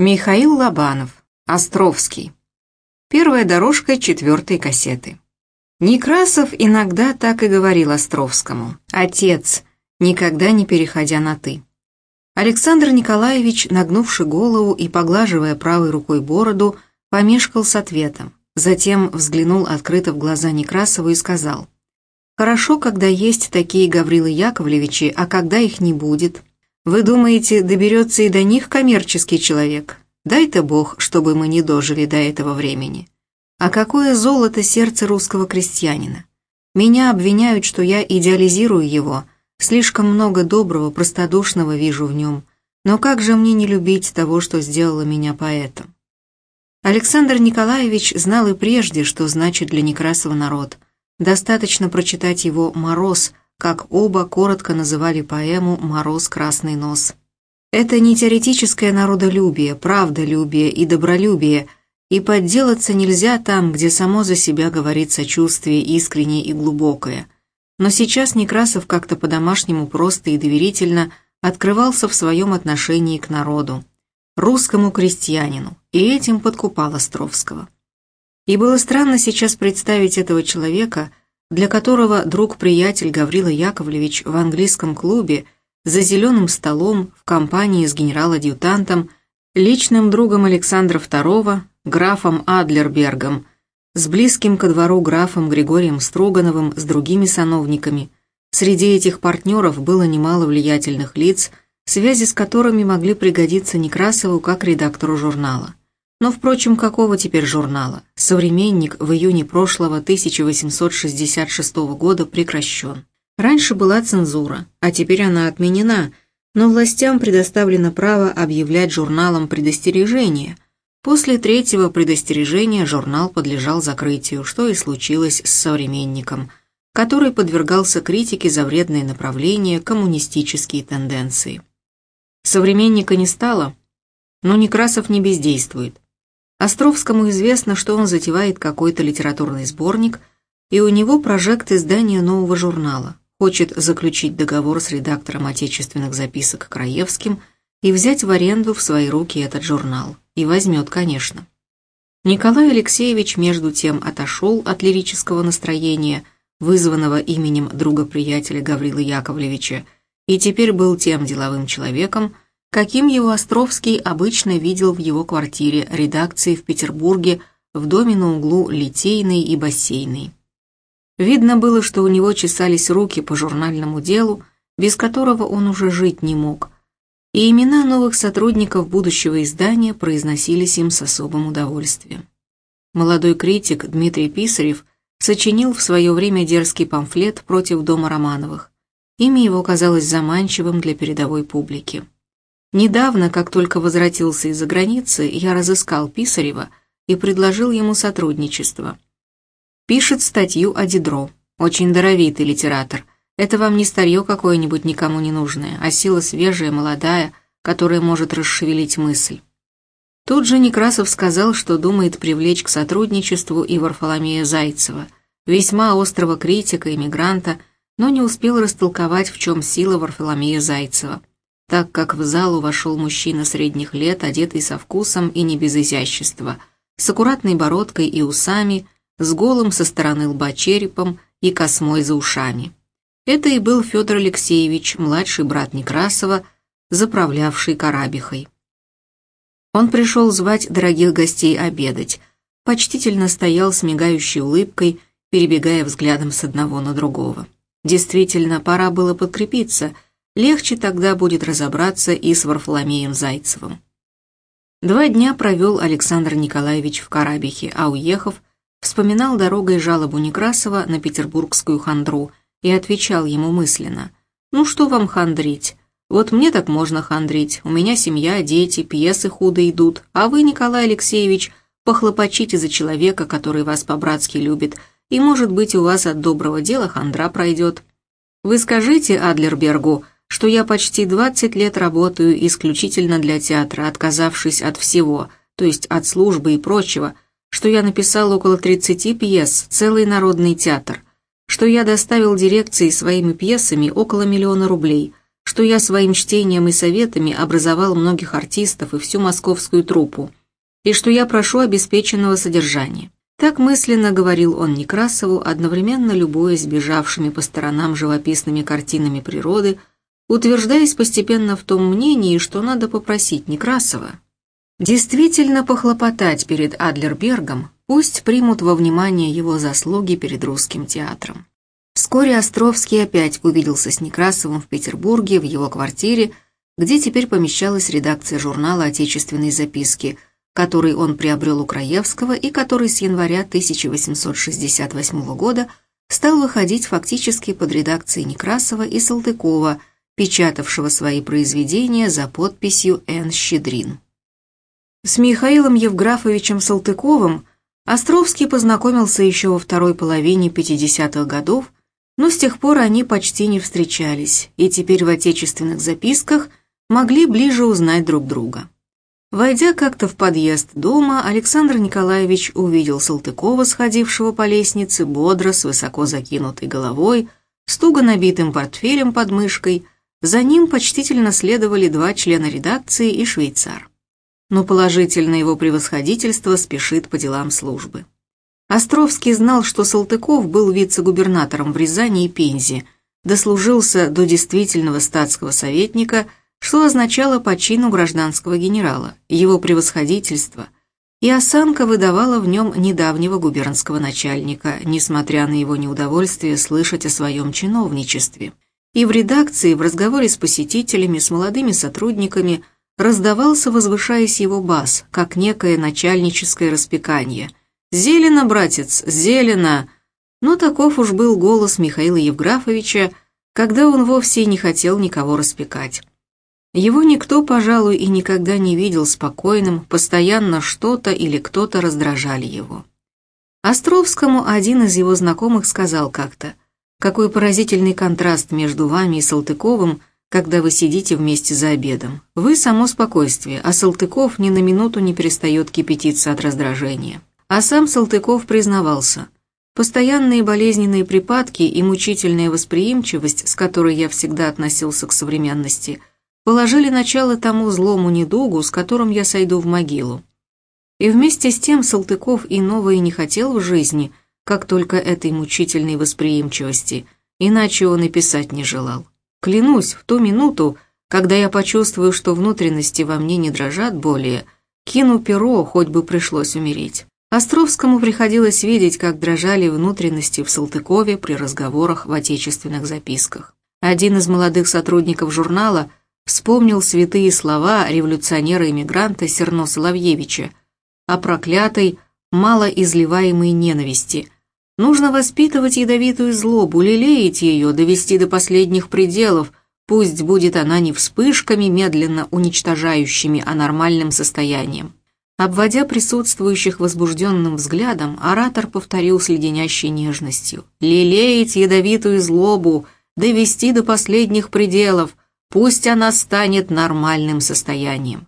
Михаил Лобанов. Островский. Первая дорожка четвертой кассеты. Некрасов иногда так и говорил Островскому. «Отец», никогда не переходя на «ты». Александр Николаевич, нагнувши голову и поглаживая правой рукой бороду, помешкал с ответом. Затем взглянул открыто в глаза Некрасову и сказал, «Хорошо, когда есть такие Гаврилы Яковлевичи, а когда их не будет, вы думаете, доберется и до них коммерческий человек? Дай-то Бог, чтобы мы не дожили до этого времени. А какое золото сердце русского крестьянина? Меня обвиняют, что я идеализирую его, слишком много доброго, простодушного вижу в нем. Но как же мне не любить того, что сделало меня поэтом? Александр Николаевич знал и прежде, что значит для Некрасова народ. Достаточно прочитать его «Мороз», как оба коротко называли поэму «Мороз, красный нос». Это не теоретическое народолюбие, правдолюбие и добролюбие, и подделаться нельзя там, где само за себя говорит сочувствие искреннее и глубокое. Но сейчас Некрасов как-то по-домашнему просто и доверительно открывался в своем отношении к народу, русскому крестьянину, и этим подкупал Островского. И было странно сейчас представить этого человека – для которого друг-приятель Гаврила Яковлевич в английском клубе за зеленым столом в компании с генерал-адъютантом, личным другом Александра II, графом Адлербергом, с близким ко двору графом Григорием Строгановым, с другими сановниками. Среди этих партнеров было немало влиятельных лиц, связи с которыми могли пригодиться Некрасову как редактору журнала. Но, впрочем, какого теперь журнала? «Современник» в июне прошлого 1866 года прекращен. Раньше была цензура, а теперь она отменена, но властям предоставлено право объявлять журналом предостережение. После третьего предостережения журнал подлежал закрытию, что и случилось с «Современником», который подвергался критике за вредные направления, коммунистические тенденции. «Современника» не стало, но Некрасов не бездействует. Островскому известно, что он затевает какой-то литературный сборник, и у него прожект издания нового журнала, хочет заключить договор с редактором отечественных записок Краевским и взять в аренду в свои руки этот журнал. И возьмет, конечно. Николай Алексеевич, между тем, отошел от лирического настроения, вызванного именем друга-приятеля Гаврила Яковлевича, и теперь был тем деловым человеком, каким его Островский обычно видел в его квартире редакции в Петербурге в доме на углу Литейной и Бассейной. Видно было, что у него чесались руки по журнальному делу, без которого он уже жить не мог, и имена новых сотрудников будущего издания произносились им с особым удовольствием. Молодой критик Дмитрий Писарев сочинил в свое время дерзкий памфлет против дома Романовых. Имя его казалось заманчивым для передовой публики. Недавно, как только возвратился из-за границы, я разыскал Писарева и предложил ему сотрудничество. Пишет статью о Дидро. Очень даровитый литератор. Это вам не старье какое-нибудь никому не нужное, а сила свежая, молодая, которая может расшевелить мысль. Тут же Некрасов сказал, что думает привлечь к сотрудничеству и Варфоломея Зайцева, весьма острого критика, иммигранта, но не успел растолковать, в чем сила Варфоломея Зайцева так как в залу вошел мужчина средних лет, одетый со вкусом и не без изящества, с аккуратной бородкой и усами, с голым со стороны лба черепом и космой за ушами. Это и был Федор Алексеевич, младший брат Некрасова, заправлявший Карабихой. Он пришел звать дорогих гостей обедать, почтительно стоял с мигающей улыбкой, перебегая взглядом с одного на другого. Действительно, пора было подкрепиться – Легче тогда будет разобраться и с Варфоломеем Зайцевым. Два дня провел Александр Николаевич в Карабихе, а уехав, вспоминал дорогой жалобу Некрасова на петербургскую хандру и отвечал ему мысленно. «Ну что вам хандрить? Вот мне так можно хандрить, у меня семья, дети, пьесы худо идут, а вы, Николай Алексеевич, похлопочите за человека, который вас по-братски любит, и, может быть, у вас от доброго дела хандра пройдет. Вы скажите Адлербергу, что я почти 20 лет работаю исключительно для театра, отказавшись от всего, то есть от службы и прочего, что я написал около 30 пьес, целый народный театр, что я доставил дирекции своими пьесами около миллиона рублей, что я своим чтением и советами образовал многих артистов и всю московскую труппу, и что я прошу обеспеченного содержания. Так мысленно говорил он Некрасову, одновременно любуясь бежавшими по сторонам живописными картинами природы, утверждаясь постепенно в том мнении, что надо попросить Некрасова действительно похлопотать перед Адлербергом, пусть примут во внимание его заслуги перед русским театром. Вскоре Островский опять увиделся с Некрасовым в Петербурге в его квартире, где теперь помещалась редакция журнала «Отечественные записки», который он приобрел у Краевского и который с января 1868 года стал выходить фактически под редакцией Некрасова и Салтыкова, печатавшего свои произведения за подписью Н. Щедрин. С Михаилом Евграфовичем Салтыковым Островский познакомился еще во второй половине 50-х годов, но с тех пор они почти не встречались, и теперь в отечественных записках могли ближе узнать друг друга. Войдя как-то в подъезд дома, Александр Николаевич увидел Салтыкова, сходившего по лестнице, бодро, с высоко закинутой головой, с туго набитым портфелем под мышкой. За ним почтительно следовали два члена редакции и швейцар. Но положительно его превосходительство спешит по делам службы. Островский знал, что Салтыков был вице-губернатором в Рязани и Пензе, дослужился до действительного статского советника – что означало по чину гражданского генерала, его превосходительство, и осанка выдавала в нем недавнего губернского начальника, несмотря на его неудовольствие слышать о своем чиновничестве. И в редакции, в разговоре с посетителями, с молодыми сотрудниками, раздавался, возвышаясь его бас, как некое начальническое распекание. «Зелено, братец, зелено!» Но таков уж был голос Михаила Евграфовича, когда он вовсе не хотел никого распекать. Его никто, пожалуй, и никогда не видел спокойным, постоянно что-то или кто-то раздражали его. Островскому один из его знакомых сказал как-то, «Какой поразительный контраст между вами и Салтыковым, когда вы сидите вместе за обедом. Вы само спокойствие, а Салтыков ни на минуту не перестает кипятиться от раздражения». А сам Салтыков признавался, «Постоянные болезненные припадки и мучительная восприимчивость, с которой я всегда относился к современности – положили начало тому злому недугу, с которым я сойду в могилу. И вместе с тем Салтыков и не хотел в жизни, как только этой мучительной восприимчивости, иначе он и писать не желал. Клянусь, в ту минуту, когда я почувствую, что внутренности во мне не дрожат более, кину перо, хоть бы пришлось умереть. Островскому приходилось видеть, как дрожали внутренности в Салтыкове при разговорах в отечественных записках. Один из молодых сотрудников журнала вспомнил святые слова революционера-эмигранта Серно Соловьевича о проклятой, малоизливаемой ненависти. Нужно воспитывать ядовитую злобу, лелеять ее, довести до последних пределов, пусть будет она не вспышками, медленно уничтожающими, а нормальным состоянием. Обводя присутствующих возбужденным взглядом, оратор повторил с леденящей нежностью. «Лелеять ядовитую злобу, довести до последних пределов, Пусть она станет нормальным состоянием.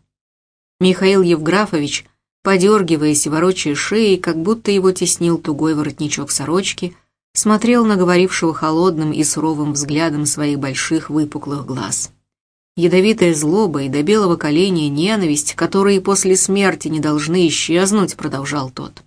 Михаил Евграфович, подергиваясь и ворочая шеей, как будто его теснил тугой воротничок сорочки, смотрел на говорившего холодным и суровым взглядом своих больших выпуклых глаз. Ядовитая злоба и до белого коленя ненависть, которые после смерти не должны исчезнуть, продолжал тот.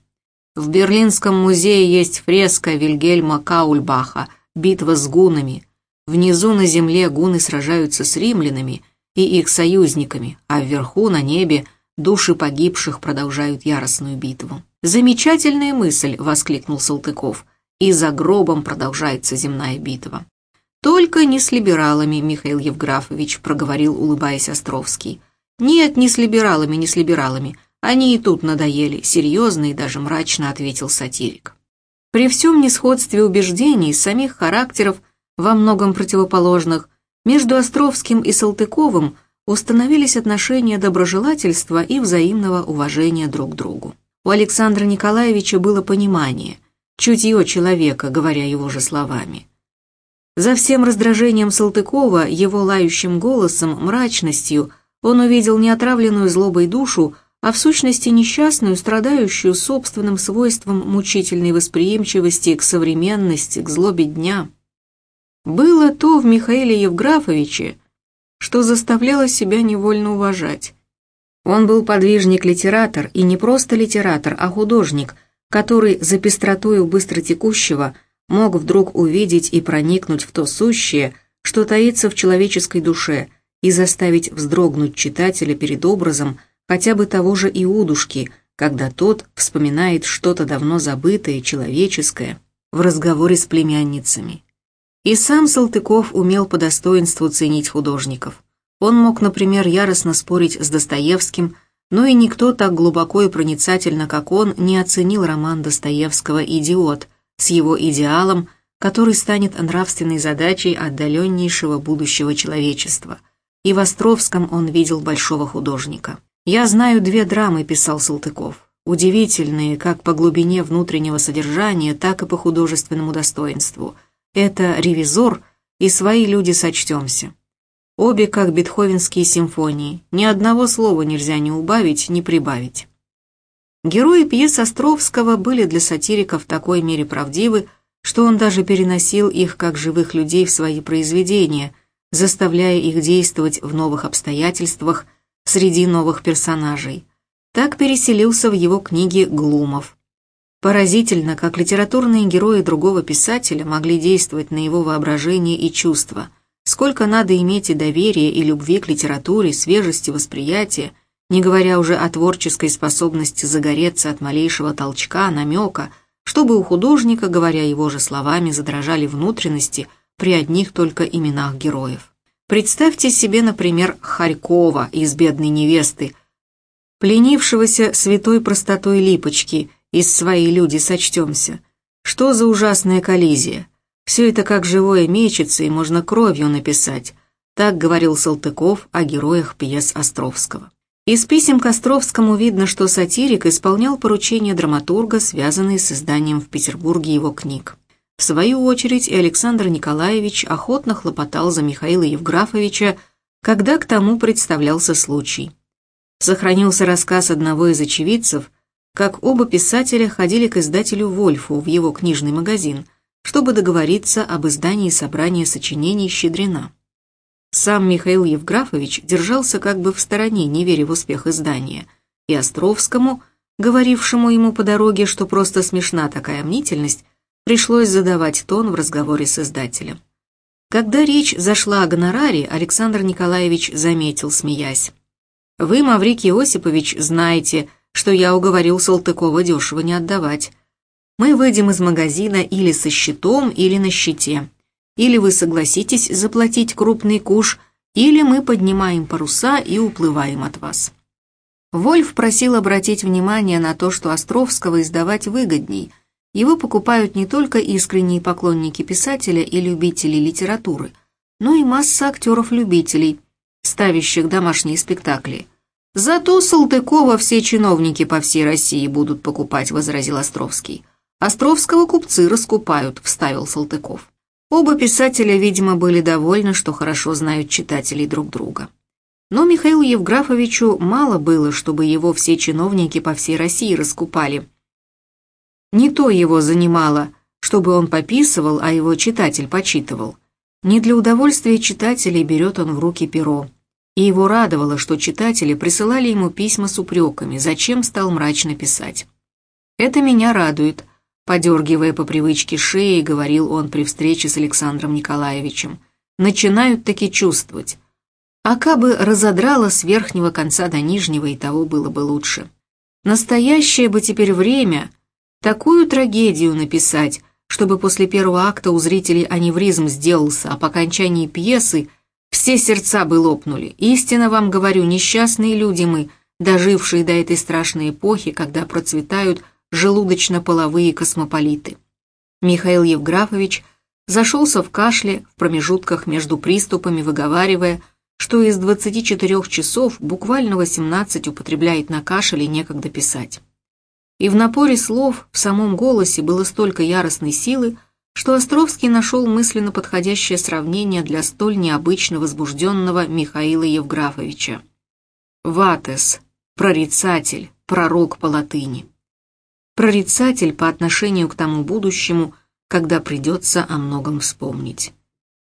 В Берлинском музее есть фреска Вильгельма Каульбаха «Битва с гунами», Внизу на земле гуны сражаются с римлянами и их союзниками, а вверху на небе души погибших продолжают яростную битву. «Замечательная мысль!» — воскликнул Салтыков. «И за гробом продолжается земная битва». «Только не с либералами, Михаил Евграфович», — проговорил, улыбаясь Островский. «Нет, не с либералами, не с либералами. Они и тут надоели», — серьезно и даже мрачно ответил сатирик. При всем несходстве убеждений, самих характеров — во многом противоположных, между Островским и Салтыковым установились отношения доброжелательства и взаимного уважения друг к другу. У Александра Николаевича было понимание, чутье человека, говоря его же словами. За всем раздражением Салтыкова, его лающим голосом, мрачностью, он увидел не отравленную злобой душу, а в сущности несчастную, страдающую собственным свойством мучительной восприимчивости к современности, к злобе дня – было то в Михаиле Евграфовиче, что заставляло себя невольно уважать. Он был подвижник-литератор, и не просто литератор, а художник, который за пестротою быстротекущего мог вдруг увидеть и проникнуть в то сущее, что таится в человеческой душе, и заставить вздрогнуть читателя перед образом хотя бы того же Иудушки, когда тот вспоминает что-то давно забытое, человеческое, в разговоре с племянницами. И сам Салтыков умел по достоинству ценить художников. Он мог, например, яростно спорить с Достоевским, но и никто так глубоко и проницательно, как он, не оценил роман Достоевского «Идиот» с его идеалом, который станет нравственной задачей отдаленнейшего будущего человечества. И в Островском он видел большого художника. «Я знаю две драмы», — писал Салтыков, удивительные как по глубине внутреннего содержания, так и по художественному достоинству. Это «Ревизор» и «Свои люди сочтемся». Обе как бетховенские симфонии, ни одного слова нельзя ни убавить, ни прибавить. Герои пьес Островского были для сатириков в такой мере правдивы, что он даже переносил их как живых людей в свои произведения, заставляя их действовать в новых обстоятельствах среди новых персонажей. Так переселился в его книге Глумов. Поразительно, как литературные герои другого писателя могли действовать на его воображение и чувства – Сколько надо иметь и доверия, и любви к литературе, свежести восприятия, не говоря уже о творческой способности загореться от малейшего толчка, намека, чтобы у художника, говоря его же словами, задрожали внутренности при одних только именах героев. Представьте себе, например, Харькова из «Бедной невесты», пленившегося святой простотой липочки, из «Свои люди сочтемся». Что за ужасная коллизия? Все это как живое мечется, и можно кровью написать. Так говорил Салтыков о героях пьес Островского. Из писем к Островскому видно, что сатирик исполнял поручения драматурга, связанные с изданием в Петербурге его книг. В свою очередь и Александр Николаевич охотно хлопотал за Михаила Евграфовича, когда к тому представлялся случай. Сохранился рассказ одного из очевидцев, как оба писателя ходили к издателю Вольфу в его книжный магазин – чтобы договориться об издании собрания сочинений Щедрина. Сам Михаил Евграфович держался как бы в стороне, не веря в успех издания, и Островскому, говорившему ему по дороге, что просто смешна такая мнительность, пришлось задавать тон в разговоре с издателем. Когда речь зашла о гонораре, Александр Николаевич заметил, смеясь. «Вы, Маврикий Осипович, знаете, что я уговорил Салтыкова дешево не отдавать мы выйдем из магазина или со щитом, или на щите. Или вы согласитесь заплатить крупный куш, или мы поднимаем паруса и уплываем от вас. Вольф просил обратить внимание на то, что Островского издавать выгодней. Его покупают не только искренние поклонники писателя и любители литературы, но и масса актеров-любителей, ставящих домашние спектакли. «Зато Салтыкова все чиновники по всей России будут покупать», — возразил Островский. «Островского купцы раскупают», — вставил Салтыков. Оба писателя, видимо, были довольны, что хорошо знают читателей друг друга. Но Михаилу Евграфовичу мало было, чтобы его все чиновники по всей России раскупали. Не то его занимало, чтобы он пописывал, а его читатель почитывал. Не для удовольствия читателей берет он в руки перо. И его радовало, что читатели присылали ему письма с упреками, зачем стал мрачно писать. «Это меня радует», Подергивая по привычке шеи, говорил он при встрече с Александром Николаевичем. Начинают таки чувствовать. А кабы разодрало с верхнего конца до нижнего, и того было бы лучше. Настоящее бы теперь время такую трагедию написать, чтобы после первого акта у зрителей аневризм сделался, а по окончании пьесы все сердца бы лопнули. Истинно вам говорю, несчастные люди мы, дожившие до этой страшной эпохи, когда процветают желудочно-половые космополиты. Михаил Евграфович зашелся в кашле в промежутках между приступами, выговаривая, что из 24 часов буквально 18 употребляет на кашель и некогда писать. И в напоре слов в самом голосе было столько яростной силы, что Островский нашел мысленно подходящее сравнение для столь необычно возбужденного Михаила Евграфовича. Ватес, прорицатель, пророк по латыни прорицатель по отношению к тому будущему, когда придется о многом вспомнить.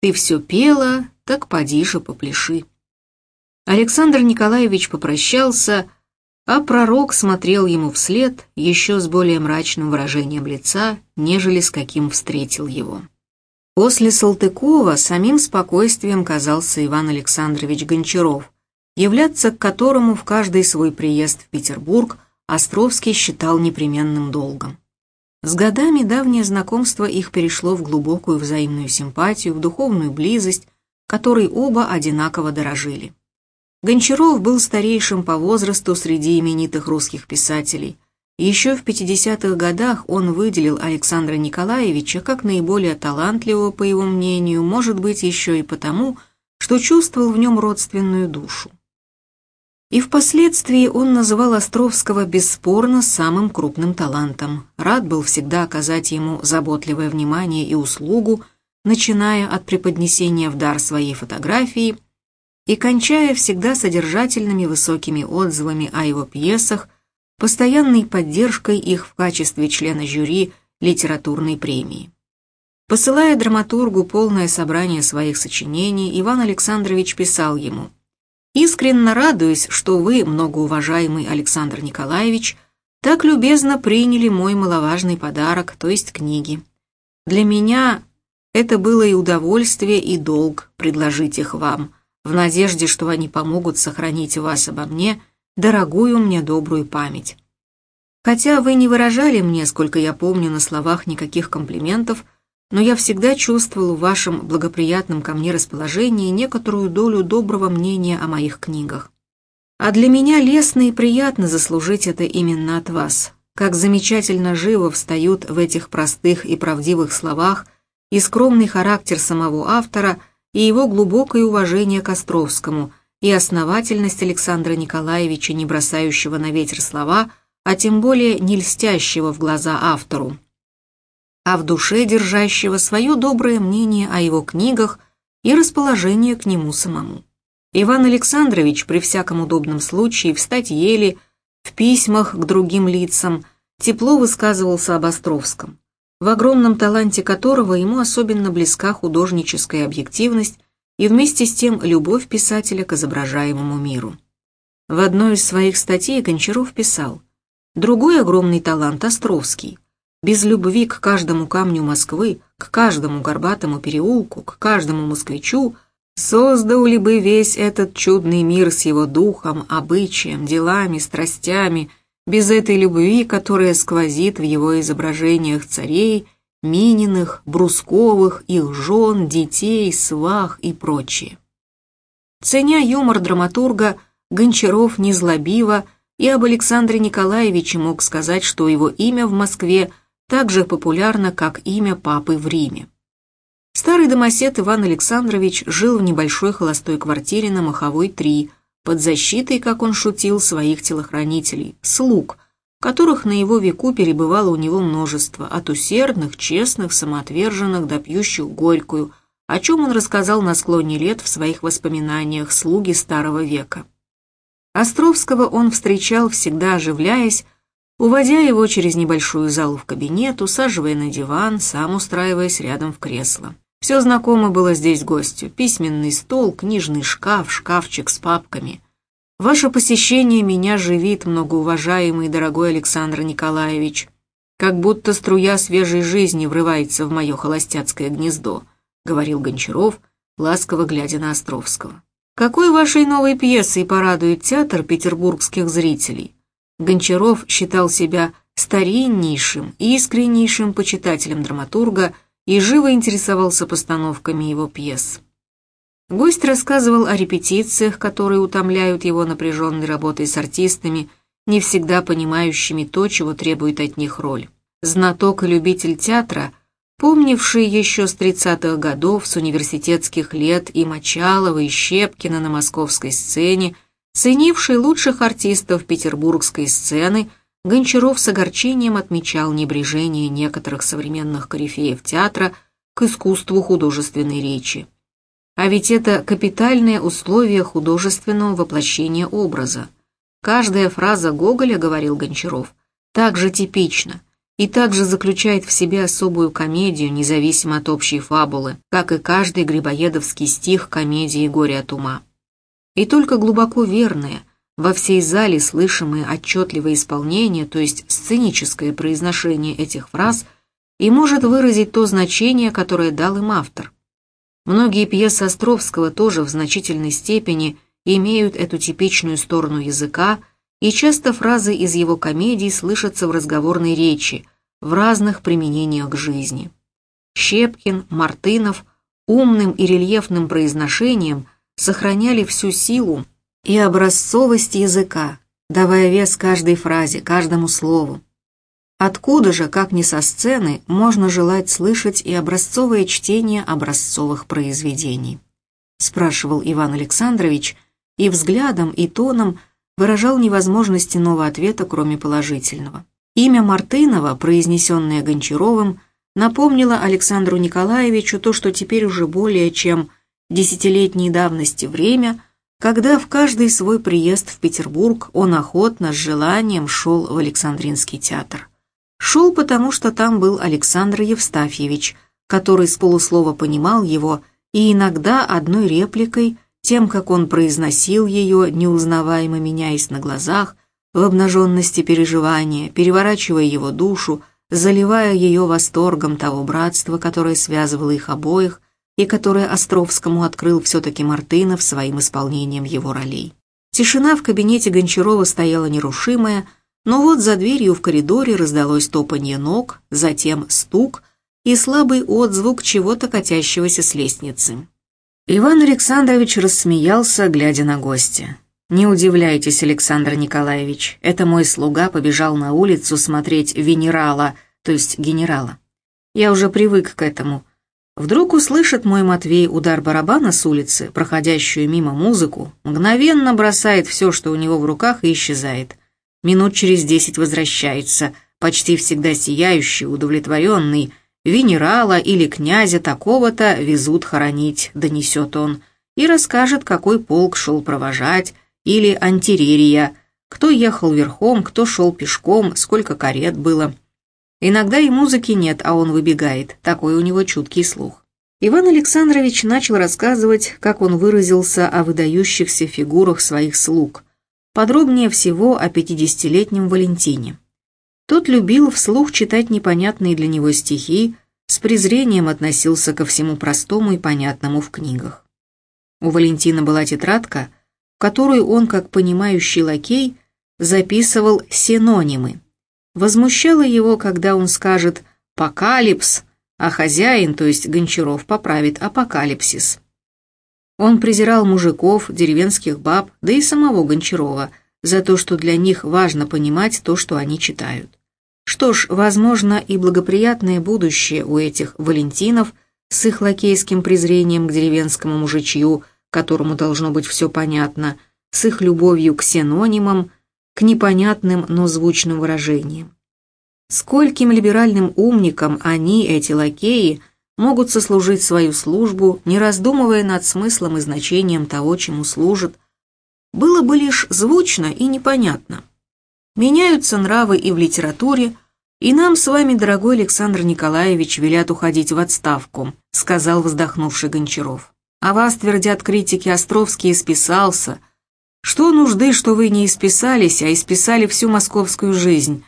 Ты все пела, так поди же попляши. Александр Николаевич попрощался, а пророк смотрел ему вслед еще с более мрачным выражением лица, нежели с каким встретил его. После Салтыкова самим спокойствием казался Иван Александрович Гончаров, являться к которому в каждый свой приезд в Петербург Островский считал непременным долгом. С годами давнее знакомство их перешло в глубокую взаимную симпатию, в духовную близость, которой оба одинаково дорожили. Гончаров был старейшим по возрасту среди именитых русских писателей. Еще в 50-х годах он выделил Александра Николаевича как наиболее талантливого, по его мнению, может быть, еще и потому, что чувствовал в нем родственную душу. И впоследствии он называл Островского бесспорно самым крупным талантом. Рад был всегда оказать ему заботливое внимание и услугу, начиная от преподнесения в дар своей фотографии и кончая всегда содержательными высокими отзывами о его пьесах, постоянной поддержкой их в качестве члена жюри литературной премии. Посылая драматургу полное собрание своих сочинений, Иван Александрович писал ему – Искренне радуюсь, что вы, многоуважаемый Александр Николаевич, так любезно приняли мой маловажный подарок, то есть книги. Для меня это было и удовольствие, и долг предложить их вам, в надежде, что они помогут сохранить вас обо мне, дорогую мне добрую память. Хотя вы не выражали мне, сколько я помню, на словах никаких комплиментов, но я всегда чувствовал в вашем благоприятном ко мне расположении некоторую долю доброго мнения о моих книгах. А для меня лестно и приятно заслужить это именно от вас, как замечательно живо встают в этих простых и правдивых словах и скромный характер самого автора, и его глубокое уважение к Островскому, и основательность Александра Николаевича, не бросающего на ветер слова, а тем более не льстящего в глаза автору, а в душе держащего свое доброе мнение о его книгах и расположение к нему самому. Иван Александрович при всяком удобном случае в статье в письмах к другим лицам тепло высказывался об Островском, в огромном таланте которого ему особенно близка художническая объективность и вместе с тем любовь писателя к изображаемому миру. В одной из своих статей Гончаров писал «Другой огромный талант Островский – без любви к каждому камню Москвы, к каждому горбатому переулку, к каждому москвичу, создал ли бы весь этот чудный мир с его духом, обычаем, делами, страстями, без этой любви, которая сквозит в его изображениях царей, Мининых, Брусковых, их жен, детей, свах и прочее. Ценя юмор драматурга, Гончаров незлобиво и об Александре Николаевиче мог сказать, что его имя в Москве так же популярна, как имя папы в Риме. Старый домосед Иван Александрович жил в небольшой холостой квартире на Маховой 3, под защитой, как он шутил, своих телохранителей, слуг, которых на его веку перебывало у него множество, от усердных, честных, самоотверженных до пьющих горькую, о чем он рассказал на склоне лет в своих воспоминаниях «Слуги старого века». Островского он встречал, всегда оживляясь, уводя его через небольшую залу в кабинет, усаживая на диван, сам устраиваясь рядом в кресло. Все знакомо было здесь гостю. Письменный стол, книжный шкаф, шкафчик с папками. Ваше посещение меня живит, многоуважаемый и дорогой Александр Николаевич. Как будто струя свежей жизни врывается в мое холостяцкое гнездо, говорил Гончаров, ласково глядя на Островского. Какой вашей новой пьесой порадует театр петербургских зрителей? Гончаров считал себя стариннейшим, искреннейшим почитателем драматурга и живо интересовался постановками его пьес. Гость рассказывал о репетициях, которые утомляют его напряженной работой с артистами, не всегда понимающими то, чего требует от них роль. Знаток и любитель театра, помнивший еще с 30-х годов, с университетских лет и Мочалова, и Щепкина на московской сцене, Ценивший лучших артистов петербургской сцены, Гончаров с огорчением отмечал небрежение некоторых современных корифеев театра к искусству художественной речи. А ведь это капитальное условие художественного воплощения образа. Каждая фраза Гоголя, говорил Гончаров, так же типична и также заключает в себе особую комедию, независимо от общей фабулы, как и каждый грибоедовский стих комедии «Горе от ума». И только глубоко верное, во всей зале слышимое отчетливое исполнение, то есть сценическое произношение этих фраз, и может выразить то значение, которое дал им автор. Многие пьесы Островского тоже в значительной степени имеют эту типичную сторону языка, и часто фразы из его комедий слышатся в разговорной речи, в разных применениях к жизни. Щепкин, Мартынов умным и рельефным произношением сохраняли всю силу и образцовость языка, давая вес каждой фразе, каждому слову. Откуда же, как ни со сцены, можно желать слышать и образцовое чтение образцовых произведений? Спрашивал Иван Александрович, и взглядом, и тоном выражал невозможность иного ответа, кроме положительного. Имя Мартынова, произнесенное Гончаровым, напомнило Александру Николаевичу то, что теперь уже более чем десятилетней давности время, когда в каждый свой приезд в Петербург он охотно, с желанием шел в Александринский театр. Шел потому, что там был Александр Евстафьевич, который с полуслова понимал его и иногда одной репликой, тем, как он произносил ее, неузнаваемо меняясь на глазах, в обнаженности переживания, переворачивая его душу, заливая ее восторгом того братства, которое связывало их обоих и которое Островскому открыл все-таки Мартынов своим исполнением его ролей. Тишина в кабинете Гончарова стояла нерушимая, но вот за дверью в коридоре раздалось топанье ног, затем стук и слабый отзвук чего-то катящегося с лестницы. Иван Александрович рассмеялся, глядя на гостя. «Не удивляйтесь, Александр Николаевич, это мой слуга побежал на улицу смотреть венерала, то есть генерала. Я уже привык к этому. Вдруг услышит мой Матвей удар барабана с улицы, проходящую мимо музыку, мгновенно бросает все, что у него в руках, и исчезает. Минут через десять возвращается, почти всегда сияющий, удовлетворенный, венерала или князя такого-то везут хоронить, донесет он, и расскажет, какой полк шел провожать, или антирерия, кто ехал верхом, кто шел пешком, сколько карет было. Иногда и музыки нет, а он выбегает, такой у него чуткий слух. Иван Александрович начал рассказывать, как он выразился о выдающихся фигурах своих слуг – подробнее всего о пятидесятилетнем Валентине. Тот любил вслух читать непонятные для него стихи, с презрением относился ко всему простому и понятному в книгах. У Валентина была тетрадка, в которую он, как понимающий лакей, записывал синонимы. Возмущало его, когда он скажет «покалипс», а хозяин, то есть Гончаров, поправит «апокалипсис». Он презирал мужиков, деревенских баб, да и самого Гончарова, за то, что для них важно понимать то, что они читают. Что ж, возможно, и благоприятное будущее у этих Валентинов с их лакейским презрением к деревенскому мужичью, которому должно быть все понятно, с их любовью к синонимам, к непонятным, но звучным выражениям. Скольким либеральным умникам они, эти лакеи, могут сослужить свою службу, не раздумывая над смыслом и значением того, чему служат, было бы лишь звучно и непонятно. Меняются нравы и в литературе, и нам с вами, дорогой Александр Николаевич, велят уходить в отставку, сказал вздохнувший Гончаров. А вас, твердят критики, Островский исписался. Что нужды, что вы не исписались, а исписали всю московскую жизнь,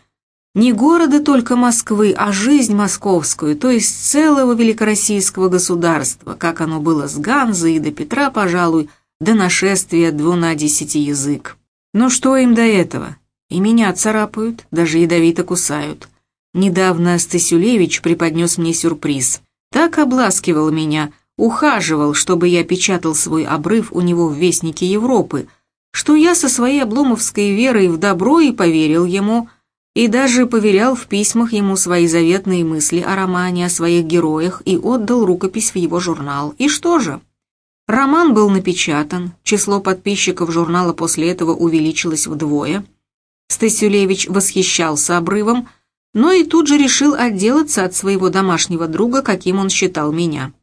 не города только Москвы, а жизнь московскую, то есть целого великороссийского государства, как оно было с Ганзой и до Петра, пожалуй, до нашествия двунадесяти язык. Но что им до этого? И меня царапают, даже ядовито кусают. Недавно Стасюлевич преподнес мне сюрприз. Так обласкивал меня, ухаживал, чтобы я печатал свой обрыв у него в Вестнике Европы, что я со своей обломовской верой в добро и поверил ему – и даже поверял в письмах ему свои заветные мысли о романе, о своих героях и отдал рукопись в его журнал. И что же? Роман был напечатан, число подписчиков журнала после этого увеличилось вдвое. Стасюлевич восхищался обрывом, но и тут же решил отделаться от своего домашнего друга, каким он считал меня.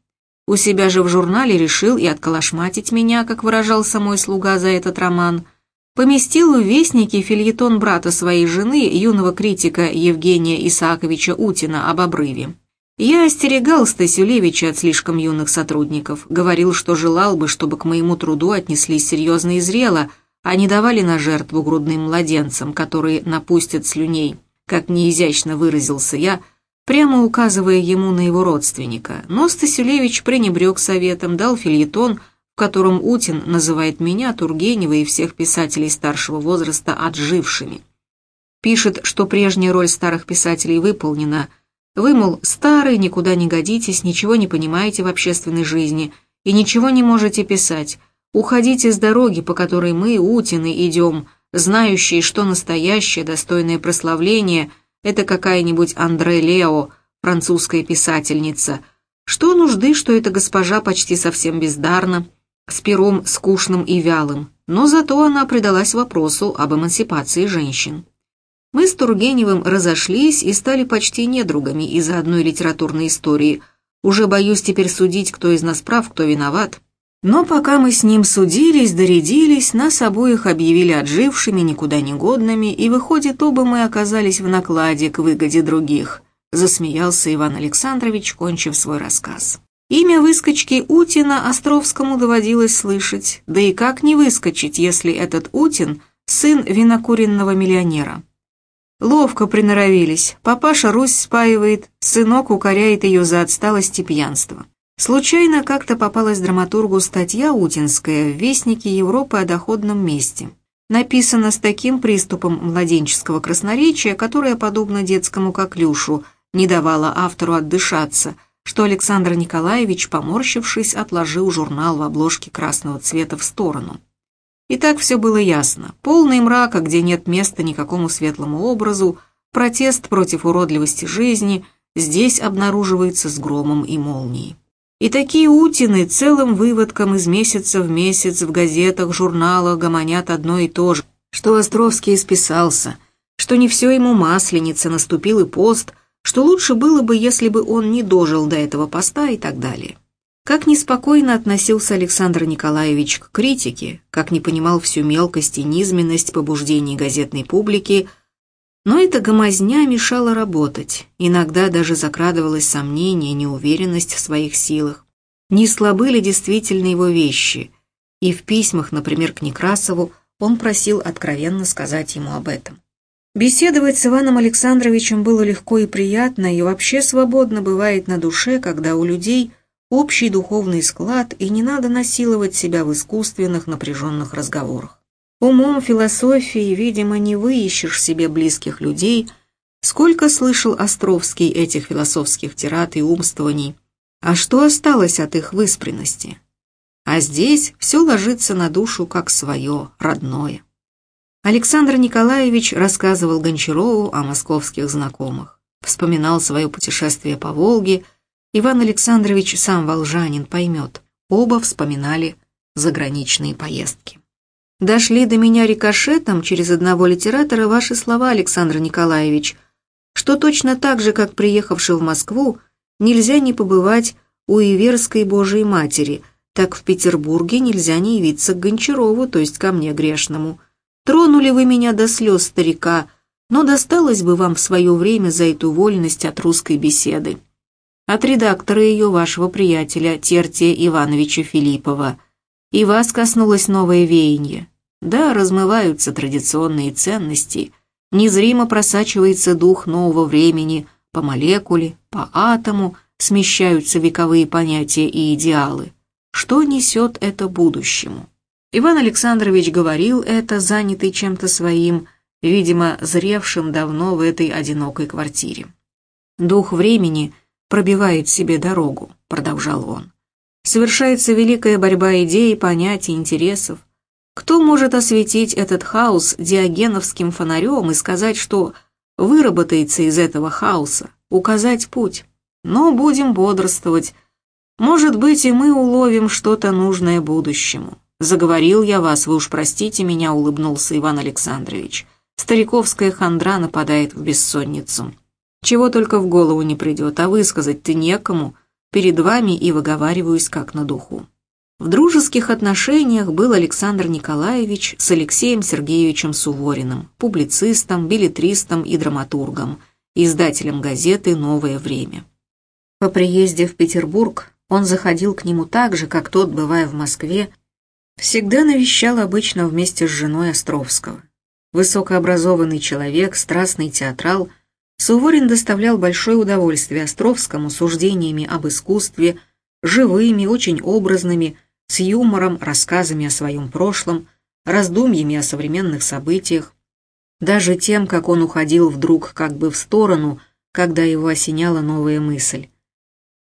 У себя же в журнале решил и отколошматить меня, как выражался мой слуга за этот роман – поместил в Вестнике фильетон брата своей жены, юного критика Евгения Исааковича Утина об обрыве. Я остерегал Стасюлевича от слишком юных сотрудников, говорил, что желал бы, чтобы к моему труду отнеслись серьезно и зрело, а не давали на жертву грудным младенцам, которые напустят слюней, как неизящно выразился я, прямо указывая ему на его родственника. Но Стасюлевич пренебрег советом, дал фильетон, в котором Утин называет меня, Тургенева и всех писателей старшего возраста отжившими. Пишет, что прежняя роль старых писателей выполнена. Вы, мол, старый, никуда не годитесь, ничего не понимаете в общественной жизни и ничего не можете писать. Уходите с дороги, по которой мы, Утины, идем, знающие, что настоящее, достойное прославления – это какая-нибудь Андре Лео, французская писательница. Что нужды, что эта госпожа почти совсем бездарна, с пером скучным и вялым, но зато она предалась вопросу об эмансипации женщин. Мы с Тургеневым разошлись и стали почти недругами из-за одной литературной истории. Уже боюсь теперь судить, кто из нас прав, кто виноват. Но пока мы с ним судились, доредились, нас обоих объявили отжившими, никуда не годными, и, выходит, оба мы оказались в накладе к выгоде других», — засмеялся Иван Александрович, кончив свой рассказ. Имя выскочки Утина Островскому доводилось слышать, да и как не выскочить, если этот Утин — сын винокуренного миллионера. Ловко приноровились, папаша Русь спаивает, сынок укоряет ее за отсталость и пьянство. Случайно как-то попалась драматургу статья утинская в «Вестнике Европы о доходном месте». Написана с таким приступом младенческого красноречия, которое, подобно детскому коклюшу, не давало автору отдышаться, что Александр Николаевич, поморщившись, отложил журнал в обложке красного цвета в сторону. И так все было ясно. Полный мрака, где нет места никакому светлому образу, протест против уродливости жизни, здесь обнаруживается с громом и молнией. И такие утины целым выводком из месяца в месяц в газетах, журналах гомонят одно и то же, что Островский исписался, что не все ему масленица, наступил и пост, что лучше было бы, если бы он не дожил до этого поста и так далее. Как неспокойно относился Александр Николаевич к критике, как не понимал всю мелкость и низменность побуждений газетной публики, но эта гомозня мешала работать, иногда даже закрадывалось сомнение, неуверенность в своих силах. Не слабы ли действительно его вещи? И в письмах, например, к Некрасову, он просил откровенно сказать ему об этом. Беседовать с Иваном Александровичем было легко и приятно, и вообще свободно бывает на душе, когда у людей общий духовный склад, и не надо насиловать себя в искусственных напряженных разговорах. Умом, философией, видимо, не выищешь себе близких людей. Сколько слышал Островский этих философских тират и умствований. А что осталось от их выспренности? А здесь все ложится на душу как свое, родное. Александр Николаевич рассказывал Гончарову о московских знакомых. Вспоминал свое путешествие по Волге. Иван Александрович, сам волжанин, поймет. Оба вспоминали заграничные поездки. Дошли до меня рикошетом через одного литератора ваши слова, Александр Николаевич, что точно так же, как приехавший в Москву, нельзя не побывать у Иверской Божией Матери, так в Петербурге нельзя не явиться к Гончарову, то есть ко мне грешному. Тронули вы меня до слез, старика, но досталось бы вам в свое время за эту вольность от русской беседы. От редактора ее вашего приятеля Тертия Ивановича Филиппова – и вас коснулось новое веяние. Да, размываются традиционные ценности, незримо просачивается дух нового времени, по молекуле, по атому смещаются вековые понятия и идеалы. Что несет это будущему? Иван Александрович говорил это, занятый чем-то своим, видимо, зревшим давно в этой одинокой квартире. «Дух времени пробивает себе дорогу», — продолжал он совершается великая борьба идей, понятий, интересов. Кто может осветить этот хаос диогеновским фонарем и сказать, что выработается из этого хаоса, указать путь? Но будем бодрствовать. Может быть, и мы уловим что-то нужное будущему. Заговорил я вас, вы уж простите меня, улыбнулся Иван Александрович. Стариковская хандра нападает в бессонницу. Чего только в голову не придет, а высказать-то некому — перед вами и выговариваюсь как на духу. В дружеских отношениях был Александр Николаевич с Алексеем Сергеевичем Сувориным, публицистом, билетристом и драматургом, издателем газеты «Новое время». По приезде в Петербург он заходил к нему так же, как тот, бывая в Москве, всегда навещал обычно вместе с женой Островского. Высокообразованный человек, страстный театрал, Суворин доставлял большое удовольствие Островскому суждениями об искусстве, живыми, очень образными, с юмором, рассказами о своем прошлом, раздумьями о современных событиях, даже тем, как он уходил вдруг как бы в сторону, когда его осеняла новая мысль.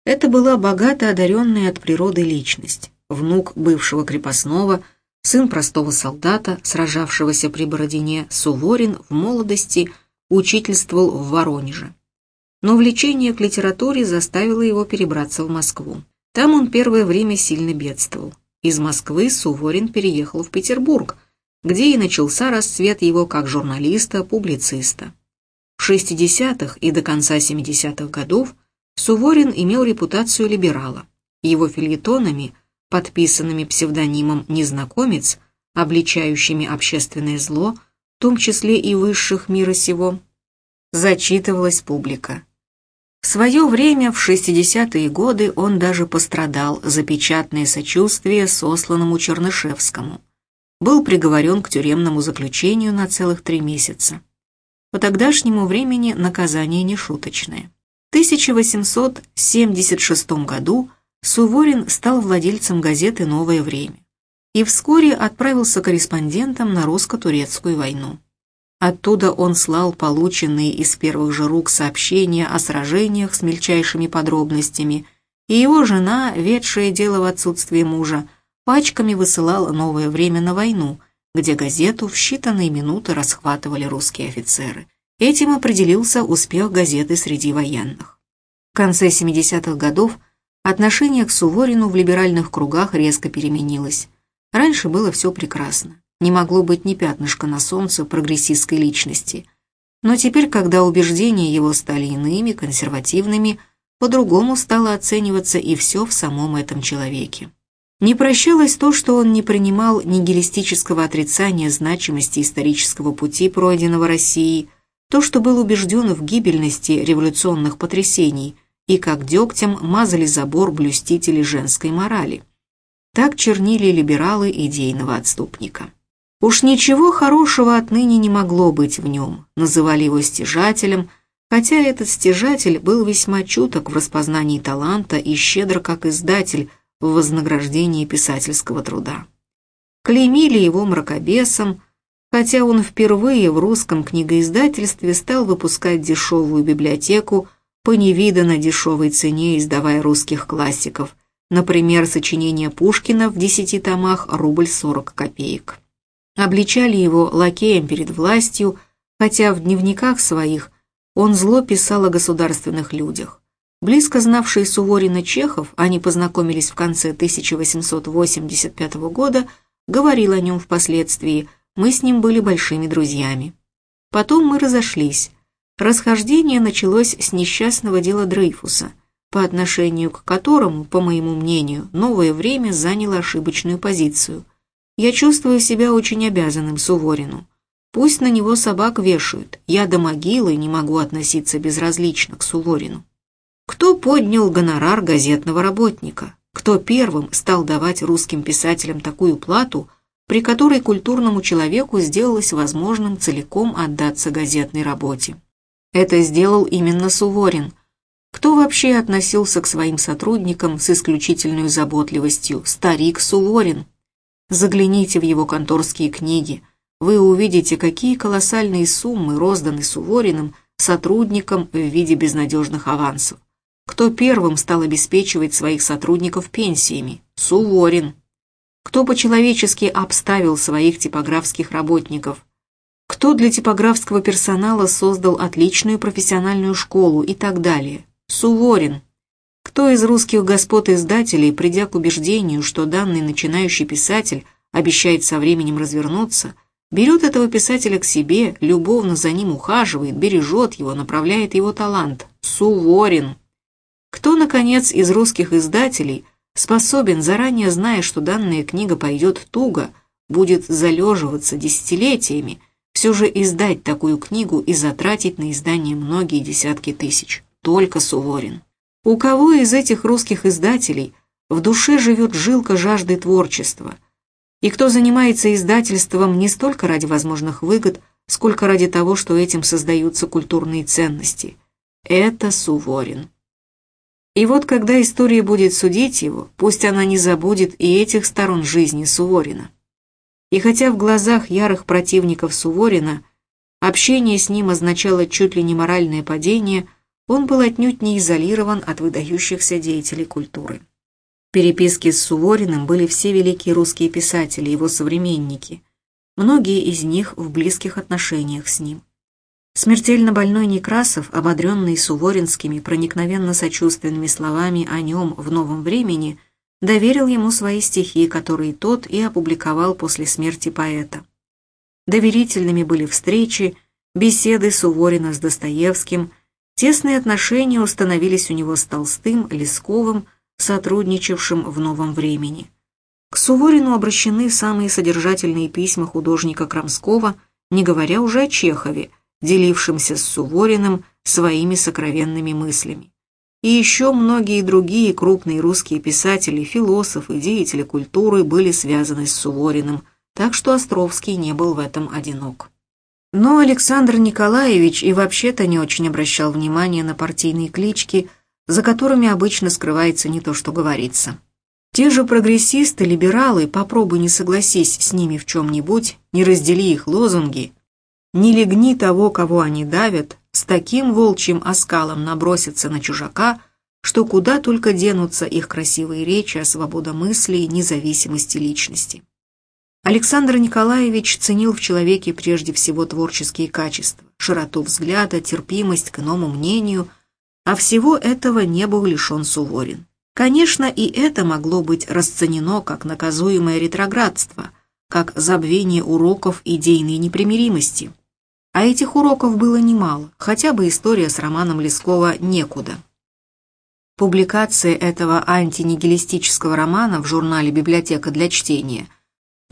Это была богато одаренная от природы личность, внук бывшего крепостного, сын простого солдата, сражавшегося при Бородине, Суворин в молодости учительствовал в Воронеже. Но влечение к литературе заставило его перебраться в Москву. Там он первое время сильно бедствовал. Из Москвы Суворин переехал в Петербург, где и начался расцвет его как журналиста-публициста. В 60-х и до конца 70-х годов Суворин имел репутацию либерала. Его фильетонами, подписанными псевдонимом «Незнакомец», обличающими общественное зло, в том числе и высших мира сего, зачитывалась публика. В свое время, в 60-е годы, он даже пострадал за печатное сочувствие сосланному Чернышевскому. Был приговорен к тюремному заключению на целых три месяца. По тогдашнему времени наказание нешуточное. В 1876 году Суворин стал владельцем газеты «Новое время» и вскоре отправился корреспондентом на русско-турецкую войну. Оттуда он слал полученные из первых же рук сообщения о сражениях с мельчайшими подробностями, и его жена, ведшая дело в отсутствие мужа, пачками высылала новое время на войну, где газету в считанные минуты расхватывали русские офицеры. Этим определился успех газеты среди военных. В конце 70-х годов отношение к Суворину в либеральных кругах резко переменилось. Раньше было все прекрасно не могло быть ни пятнышка на солнце прогрессистской личности. Но теперь, когда убеждения его стали иными, консервативными, по-другому стало оцениваться и все в самом этом человеке. Не прощалось то, что он не принимал нигилистического отрицания значимости исторического пути, пройденного Россией, то, что был убежден в гибельности революционных потрясений и как дегтем мазали забор блюстители женской морали. Так чернили либералы идейного отступника. Уж ничего хорошего отныне не могло быть в нем, называли его стяжателем, хотя этот стяжатель был весьма чуток в распознании таланта и щедр как издатель в вознаграждении писательского труда. Клеймили его мракобесом, хотя он впервые в русском книгоиздательстве стал выпускать дешевую библиотеку по невиданно дешевой цене, издавая русских классиков, например, сочинение Пушкина в десяти томах рубль сорок копеек обличали его лакеем перед властью, хотя в дневниках своих он зло писал о государственных людях. Близко знавший Суворина Чехов, они познакомились в конце 1885 года, говорил о нем впоследствии, мы с ним были большими друзьями. Потом мы разошлись. Расхождение началось с несчастного дела Дрейфуса, по отношению к которому, по моему мнению, новое время заняло ошибочную позицию – я чувствую себя очень обязанным Суворину. Пусть на него собак вешают, я до могилы не могу относиться безразлично к Суворину. Кто поднял гонорар газетного работника? Кто первым стал давать русским писателям такую плату, при которой культурному человеку сделалось возможным целиком отдаться газетной работе? Это сделал именно Суворин. Кто вообще относился к своим сотрудникам с исключительной заботливостью? Старик Суворин. Загляните в его конторские книги. Вы увидите, какие колоссальные суммы розданы Сувориным сотрудникам в виде безнадежных авансов. Кто первым стал обеспечивать своих сотрудников пенсиями? Суворин. Кто по-человечески обставил своих типографских работников? Кто для типографского персонала создал отличную профессиональную школу и так далее? Суворин. Кто из русских господ-издателей, придя к убеждению, что данный начинающий писатель обещает со временем развернуться, берет этого писателя к себе, любовно за ним ухаживает, бережет его, направляет его талант? Суворин. Кто, наконец, из русских издателей способен, заранее зная, что данная книга пойдет туго, будет залеживаться десятилетиями, все же издать такую книгу и затратить на издание многие десятки тысяч? Только Суворин. У кого из этих русских издателей в душе живет жилка жажды творчества? И кто занимается издательством не столько ради возможных выгод, сколько ради того, что этим создаются культурные ценности? Это Суворин. И вот когда история будет судить его, пусть она не забудет и этих сторон жизни Суворина. И хотя в глазах ярых противников Суворина общение с ним означало чуть ли не моральное падение, он был отнюдь не изолирован от выдающихся деятелей культуры. В переписке с Сувориным были все великие русские писатели, его современники, многие из них в близких отношениях с ним. Смертельно больной Некрасов, ободренный суворинскими проникновенно сочувственными словами о нем в новом времени, доверил ему свои стихи, которые тот и опубликовал после смерти поэта. Доверительными были встречи, беседы Суворина с Достоевским, тесные отношения установились у него с Толстым, Лесковым, сотрудничавшим в новом времени. К Суворину обращены самые содержательные письма художника Крамского, не говоря уже о Чехове – делившимся с Сувориным своими сокровенными мыслями. И еще многие другие крупные русские писатели, философы, деятели культуры были связаны с Сувориным, так что Островский не был в этом одинок. Но Александр Николаевич и вообще-то не очень обращал внимания на партийные клички, за которыми обычно скрывается не то, что говорится. Те же прогрессисты, либералы, попробуй не согласись с ними в чем-нибудь, не раздели их лозунги, не легни того, кого они давят, с таким волчьим оскалом набросятся на чужака, что куда только денутся их красивые речи о свободомыслии независимости личности. Александр Николаевич ценил в человеке прежде всего творческие качества, широту взгляда, терпимость к иному мнению, а всего этого не был лишен Суворин. Конечно, и это могло быть расценено как наказуемое ретроградство, как забвение уроков идейной непримиримости – а этих уроков было немало, хотя бы история с романом Лескова «Некуда». Публикация этого антинигилистического романа в журнале «Библиотека для чтения»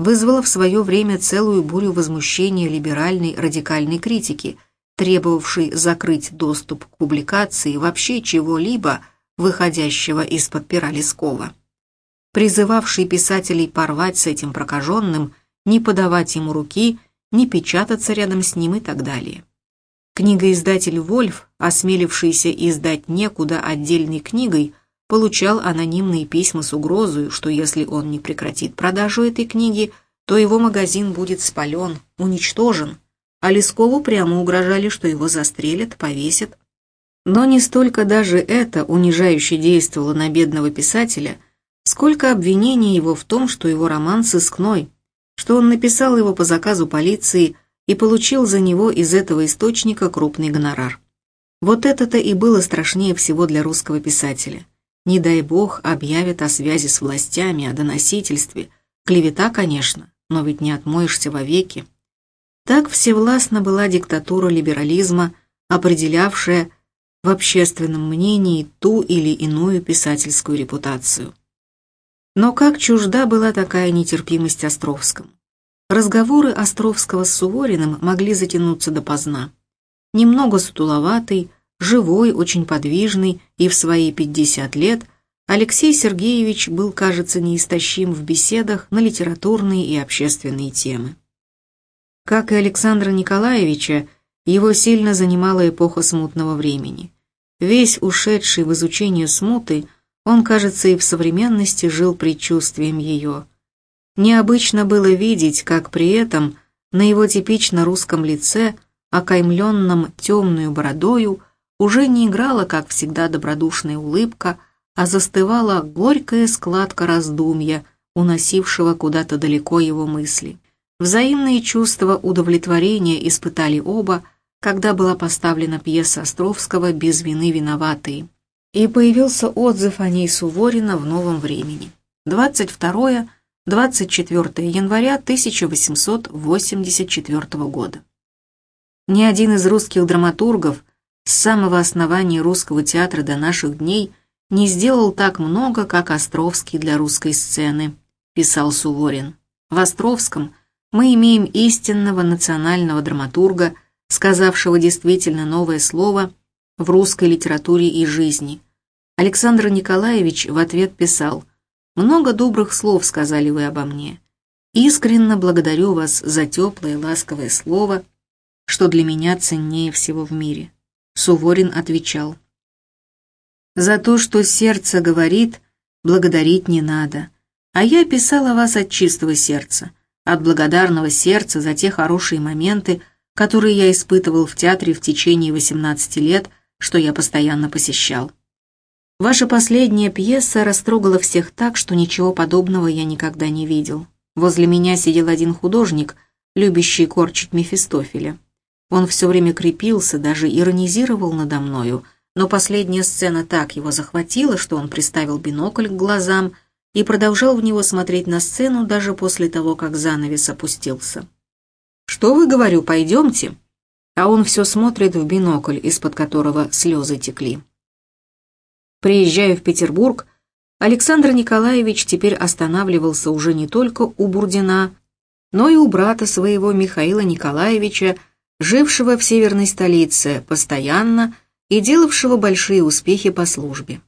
вызвала в свое время целую бурю возмущения либеральной радикальной критики, требовавшей закрыть доступ к публикации вообще чего-либо, выходящего из-под пера Лескова. Призывавший писателей порвать с этим прокаженным, не подавать ему руки – не печататься рядом с ним и так далее. Книгоиздатель Вольф, осмелившийся издать некуда отдельной книгой, получал анонимные письма с угрозой, что если он не прекратит продажу этой книги, то его магазин будет спален, уничтожен, а Лескову прямо угрожали, что его застрелят, повесят. Но не столько даже это унижающе действовало на бедного писателя, сколько обвинение его в том, что его роман сыскной, что он написал его по заказу полиции и получил за него из этого источника крупный гонорар. Вот это-то и было страшнее всего для русского писателя. Не дай бог объявят о связи с властями, о доносительстве. Клевета, конечно, но ведь не отмоешься вовеки. Так всевластна была диктатура либерализма, определявшая в общественном мнении ту или иную писательскую репутацию. Но как чужда была такая нетерпимость Островскому. Разговоры Островского с Сувориным могли затянуться допоздна. Немного сутуловатый, живой, очень подвижный и в свои 50 лет, Алексей Сергеевич был, кажется, неистощим в беседах на литературные и общественные темы. Как и Александра Николаевича, его сильно занимала эпоха смутного времени. Весь ушедший в изучение смуты – он, кажется, и в современности жил предчувствием ее. Необычно было видеть, как при этом на его типично русском лице, окаймленном темную бородою, уже не играла, как всегда, добродушная улыбка, а застывала горькая складка раздумья, уносившего куда-то далеко его мысли. Взаимные чувства удовлетворения испытали оба, когда была поставлена пьеса Островского «Без вины виноватые», и появился отзыв о ней Суворина в новом времени. 22-24 января 1884 года. Ни один из русских драматургов с самого основания русского театра до наших дней не сделал так много, как Островский для русской сцены, писал Суворин. В Островском мы имеем истинного национального драматурга, сказавшего действительно новое слово – в русской литературе и жизни. Александр Николаевич в ответ писал «Много добрых слов сказали вы обо мне. Искренне благодарю вас за теплое ласковое слово, что для меня ценнее всего в мире». Суворин отвечал «За то, что сердце говорит, благодарить не надо, а я писала вас от чистого сердца, от благодарного сердца за те хорошие моменты, которые я испытывал в театре в течение 18 лет, что я постоянно посещал. Ваша последняя пьеса растрогала всех так, что ничего подобного я никогда не видел. Возле меня сидел один художник, любящий корчить Мефистофеля. Он все время крепился, даже иронизировал надо мною, но последняя сцена так его захватила, что он приставил бинокль к глазам и продолжал в него смотреть на сцену даже после того, как занавес опустился. «Что вы, говорю, пойдемте?» А он все смотрит в бинокль, из-под которого слезы текли. Приезжая в Петербург, Александр Николаевич теперь останавливался уже не только у Бурдина, но и у брата своего Михаила Николаевича, жившего в северной столице постоянно и делавшего большие успехи по службе.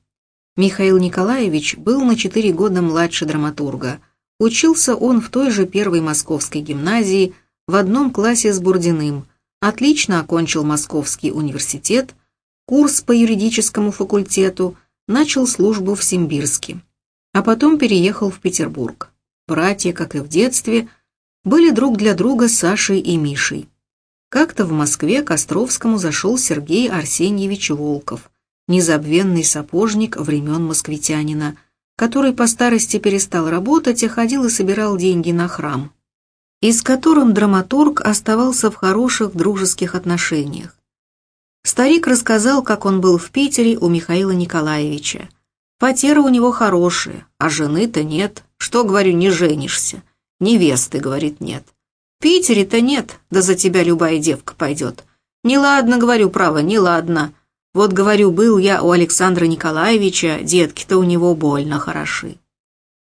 Михаил Николаевич был на четыре года младше драматурга. Учился он в той же первой московской гимназии в одном классе с Бурдиным, отлично окончил Московский университет, курс по юридическому факультету, начал службу в Симбирске, а потом переехал в Петербург. Братья, как и в детстве, были друг для друга Сашей и Мишей. Как-то в Москве к Островскому зашел Сергей Арсеньевич Волков, незабвенный сапожник времен москвитянина, который по старости перестал работать и ходил и собирал деньги на храм, и с которым драматург оставался в хороших дружеских отношениях. Старик рассказал, как он был в Питере у Михаила Николаевича. Потера у него хорошие, а жены-то нет. Что, говорю, не женишься? Невесты, говорит, нет. Питере-то нет, да за тебя любая девка пойдет. Неладно, говорю, право, неладно. Вот, говорю, был я у Александра Николаевича, детки-то у него больно хороши.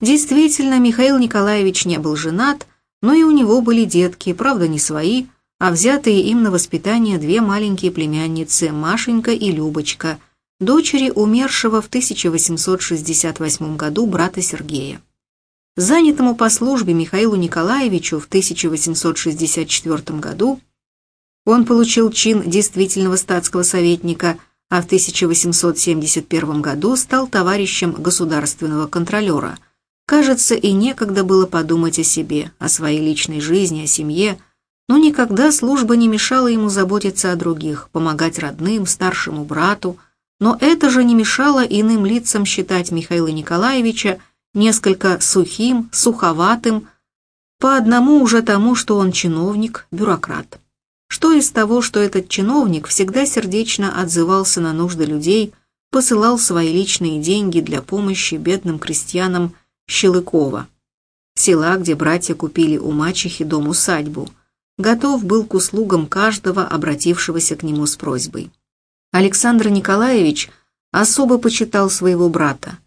Действительно, Михаил Николаевич не был женат, но и у него были детки, правда, не свои, а взятые им на воспитание две маленькие племянницы Машенька и Любочка, дочери умершего в 1868 году брата Сергея. Занятому по службе Михаилу Николаевичу в 1864 году он получил чин действительного статского советника, а в 1871 году стал товарищем государственного контролера. Кажется, и некогда было подумать о себе, о своей личной жизни, о семье, но никогда служба не мешала ему заботиться о других, помогать родным, старшему брату, но это же не мешало иным лицам считать Михаила Николаевича несколько сухим, суховатым, по одному уже тому, что он чиновник, бюрократ. Что из того, что этот чиновник всегда сердечно отзывался на нужды людей, посылал свои личные деньги для помощи бедным крестьянам Щелыкова, села, где братья купили у мачехи дом-усадьбу, готов был к услугам каждого, обратившегося к нему с просьбой. Александр Николаевич особо почитал своего брата.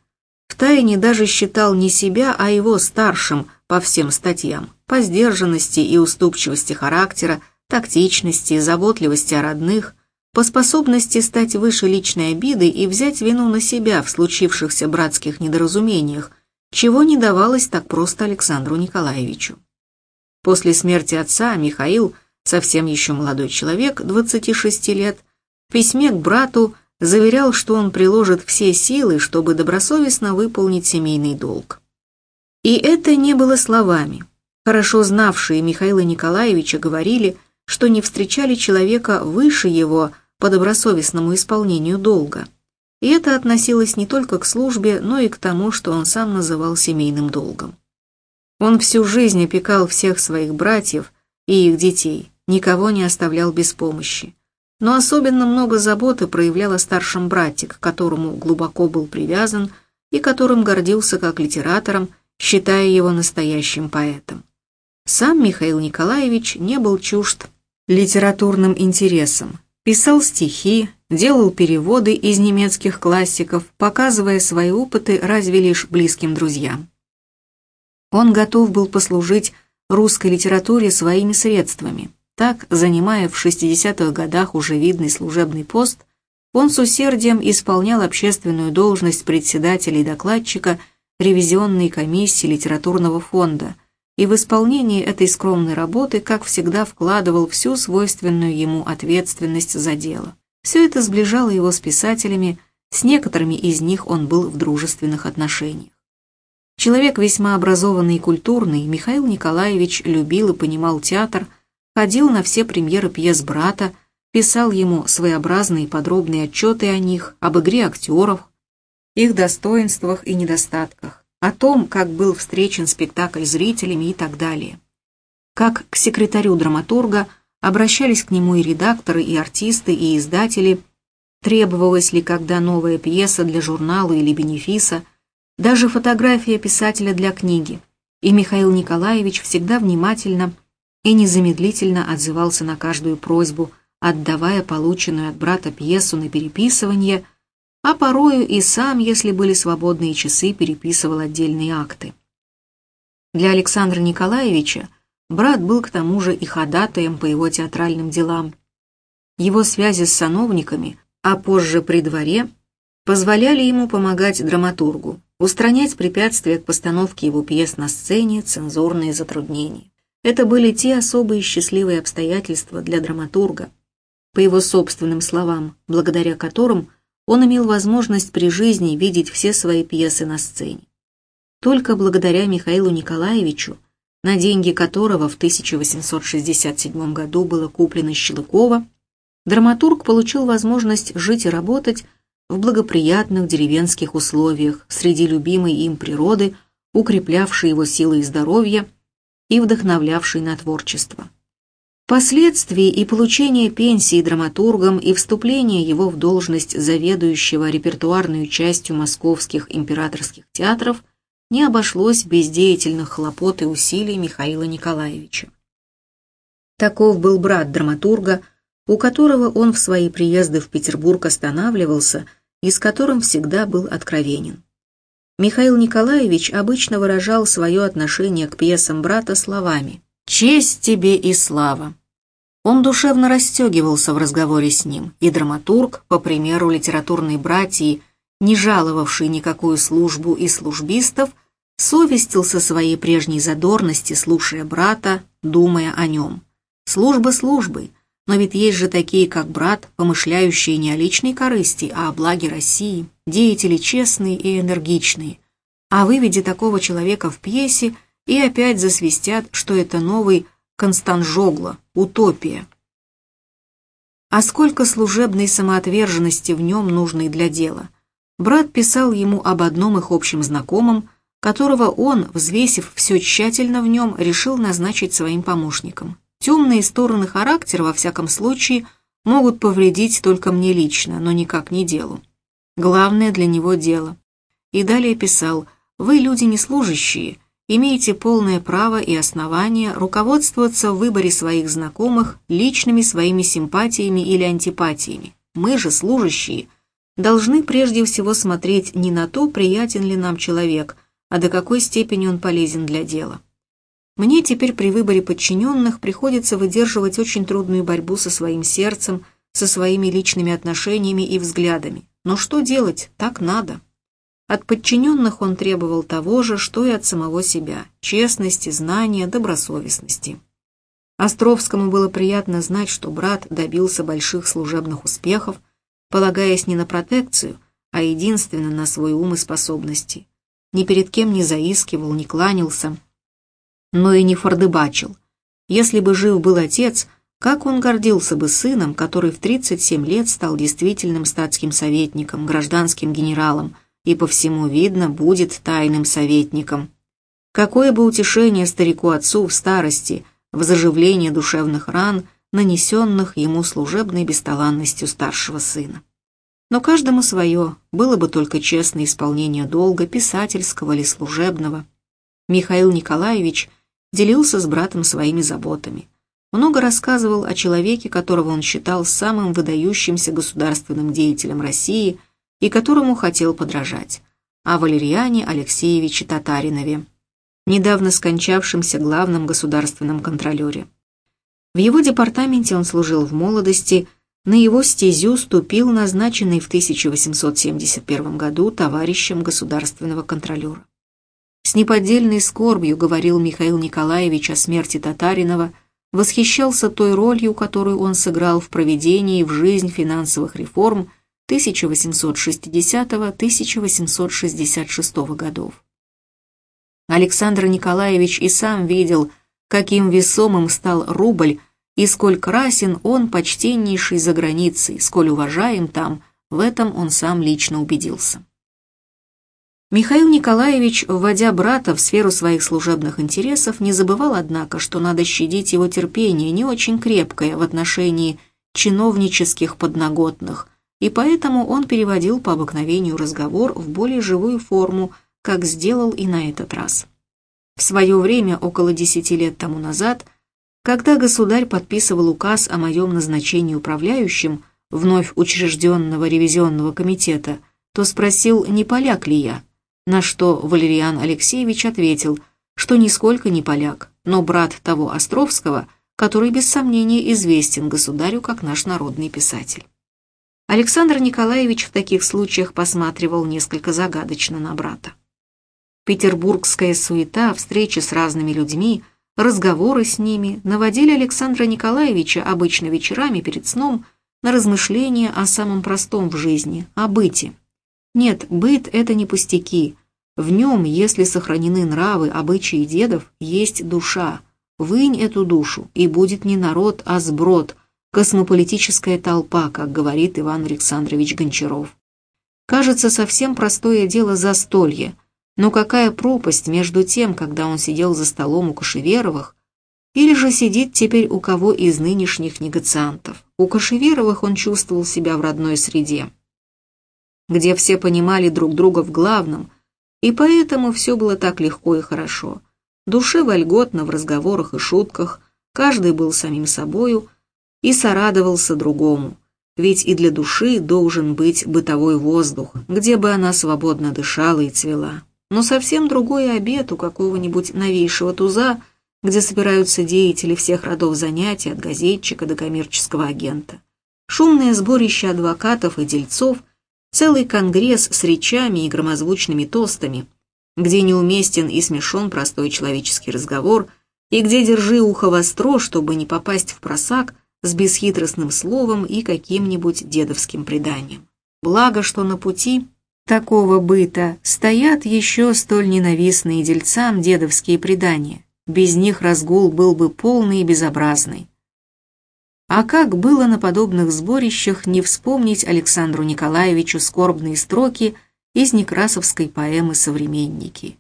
Втайне даже считал не себя, а его старшим по всем статьям, по сдержанности и уступчивости характера, тактичности, заботливости о родных, по способности стать выше личной обиды и взять вину на себя в случившихся братских недоразумениях, чего не давалось так просто Александру Николаевичу. После смерти отца Михаил, совсем еще молодой человек, 26 лет, в письме к брату заверял, что он приложит все силы, чтобы добросовестно выполнить семейный долг. И это не было словами. Хорошо знавшие Михаила Николаевича говорили, что не встречали человека выше его по добросовестному исполнению долга. И это относилось не только к службе, но и к тому, что он сам называл семейным долгом. Он всю жизнь опекал всех своих братьев и их детей, никого не оставлял без помощи. Но особенно много заботы проявлял о старшем брате, к которому глубоко был привязан и которым гордился как литератором, считая его настоящим поэтом. Сам Михаил Николаевич не был чужд литературным интересам, писал стихи, делал переводы из немецких классиков, показывая свои опыты разве лишь близким друзьям. Он готов был послужить русской литературе своими средствами. Так, занимая в 60-х годах уже видный служебный пост, он с усердием исполнял общественную должность председателя и докладчика ревизионной комиссии литературного фонда и в исполнении этой скромной работы, как всегда, вкладывал всю свойственную ему ответственность за дело. Все это сближало его с писателями, с некоторыми из них он был в дружественных отношениях. Человек весьма образованный и культурный, Михаил Николаевич любил и понимал театр, ходил на все премьеры пьес брата, писал ему своеобразные подробные отчеты о них, об игре актеров, их достоинствах и недостатках, о том, как был встречен спектакль зрителями и так далее. Как к секретарю драматурга обращались к нему и редакторы, и артисты, и издатели, требовалась ли когда новая пьеса для журнала или бенефиса, даже фотография писателя для книги. И Михаил Николаевич всегда внимательно и незамедлительно отзывался на каждую просьбу, отдавая полученную от брата пьесу на переписывание, а порою и сам, если были свободные часы, переписывал отдельные акты. Для Александра Николаевича брат был к тому же и ходатаем по его театральным делам. Его связи с сановниками, а позже при дворе, позволяли ему помогать драматургу, устранять препятствия к постановке его пьес на сцене, цензурные затруднения. Это были те особые счастливые обстоятельства для драматурга, по его собственным словам, благодаря которым он имел возможность при жизни видеть все свои пьесы на сцене. Только благодаря Михаилу Николаевичу, на деньги которого в 1867 году было куплено Щелыкова, драматург получил возможность жить и работать в благоприятных деревенских условиях среди любимой им природы, укреплявшей его силы и здоровье и вдохновлявшей на творчество. Впоследствии и получение пенсии драматургом, и вступление его в должность заведующего репертуарной частью московских императорских театров не обошлось без деятельных хлопот и усилий Михаила Николаевича. Таков был брат драматурга, у которого он в свои приезды в Петербург останавливался и с которым всегда был откровенен. Михаил Николаевич обычно выражал свое отношение к пьесам брата словами «Честь тебе и слава». Он душевно расстегивался в разговоре с ним, и драматург, по примеру литературной братьи, не жаловавший никакую службу и службистов, совестился своей прежней задорности, слушая брата, думая о нем. Служба службой, но ведь есть же такие, как брат, помышляющие не о личной корысти, а о благе России, деятели честные и энергичные. А выведи такого человека в пьесе, и опять засвистят, что это новый Констанжогла, утопия. А сколько служебной самоотверженности в нем нужной для дела. Брат писал ему об одном их общем знакомом, которого он, взвесив все тщательно в нем, решил назначить своим помощником. Темные стороны характера, во всяком случае, могут повредить только мне лично, но никак не делу. Главное для него дело. И далее писал, «Вы люди не служащие, имеете полное право и основание руководствоваться в выборе своих знакомых личными своими симпатиями или антипатиями. Мы же, служащие, должны прежде всего смотреть не на то, приятен ли нам человек, а до какой степени он полезен для дела. Мне теперь при выборе подчиненных приходится выдерживать очень трудную борьбу со своим сердцем, со своими личными отношениями и взглядами. Но что делать? Так надо. От подчиненных он требовал того же, что и от самого себя – честности, знания, добросовестности. Островскому было приятно знать, что брат добился больших служебных успехов, полагаясь не на протекцию, а единственно на свой ум и способности. Ни перед кем не заискивал, не кланялся, но и не фордыбачил. Если бы жив был отец, как он гордился бы сыном, который в 37 лет стал действительным статским советником, гражданским генералом, и по всему видно будет тайным советником. Какое бы утешение старику-отцу в старости, в заживлении душевных ран, нанесенных ему служебной бесталанностью старшего сына. Но каждому свое, было бы только честное исполнение долга, писательского или служебного. Михаил Николаевич делился с братом своими заботами. Много рассказывал о человеке, которого он считал самым выдающимся государственным деятелем России – и которому хотел подражать, о Валерьяне Алексеевиче Татаринове, недавно скончавшемся главном государственном контролере. В его департаменте он служил в молодости, на его стезю ступил назначенный в 1871 году товарищем государственного контролера. С неподдельной скорбью говорил Михаил Николаевич о смерти Татаринова, восхищался той ролью, которую он сыграл в проведении в жизнь финансовых реформ 1860-1866 годов. Александр Николаевич и сам видел, каким весомым стал рубль и сколь красен он почтеннейший за границей, сколь уважаем там, в этом он сам лично убедился. Михаил Николаевич, вводя брата в сферу своих служебных интересов, не забывал, однако, что надо щадить его терпение, не очень крепкое в отношении чиновнических подноготных, и поэтому он переводил по обыкновению разговор в более живую форму, как сделал и на этот раз. В свое время, около десяти лет тому назад, когда государь подписывал указ о моем назначении управляющим вновь учрежденного ревизионного комитета, то спросил, не поляк ли я, на что Валериан Алексеевич ответил, что нисколько не поляк, но брат того Островского, который без сомнения известен государю как наш народный писатель. Александр Николаевич в таких случаях посматривал несколько загадочно на брата. Петербургская суета, встречи с разными людьми, разговоры с ними наводили Александра Николаевича обычно вечерами перед сном на размышления о самом простом в жизни, о быте. Нет, быт – это не пустяки. В нем, если сохранены нравы, обычаи дедов, есть душа. Вынь эту душу, и будет не народ, а сброд, космополитическая толпа, как говорит Иван Александрович Гончаров. Кажется, совсем простое дело застолье – но какая пропасть между тем, когда он сидел за столом у Кашеверовых, или же сидит теперь у кого из нынешних негациантов. У Кашеверовых он чувствовал себя в родной среде, где все понимали друг друга в главном, и поэтому все было так легко и хорошо. Душе вольготно в разговорах и шутках, каждый был самим собою и сорадовался другому, ведь и для души должен быть бытовой воздух, где бы она свободно дышала и цвела но совсем другой обед у какого-нибудь новейшего туза, где собираются деятели всех родов занятий, от газетчика до коммерческого агента. Шумное сборище адвокатов и дельцов, целый конгресс с речами и громозвучными тостами, где неуместен и смешон простой человеческий разговор, и где держи ухо востро, чтобы не попасть в просак с бесхитростным словом и каким-нибудь дедовским преданием. Благо, что на пути такого быта стоят еще столь ненавистные дельцам дедовские предания. Без них разгул был бы полный и безобразный. А как было на подобных сборищах не вспомнить Александру Николаевичу скорбные строки из некрасовской поэмы «Современники».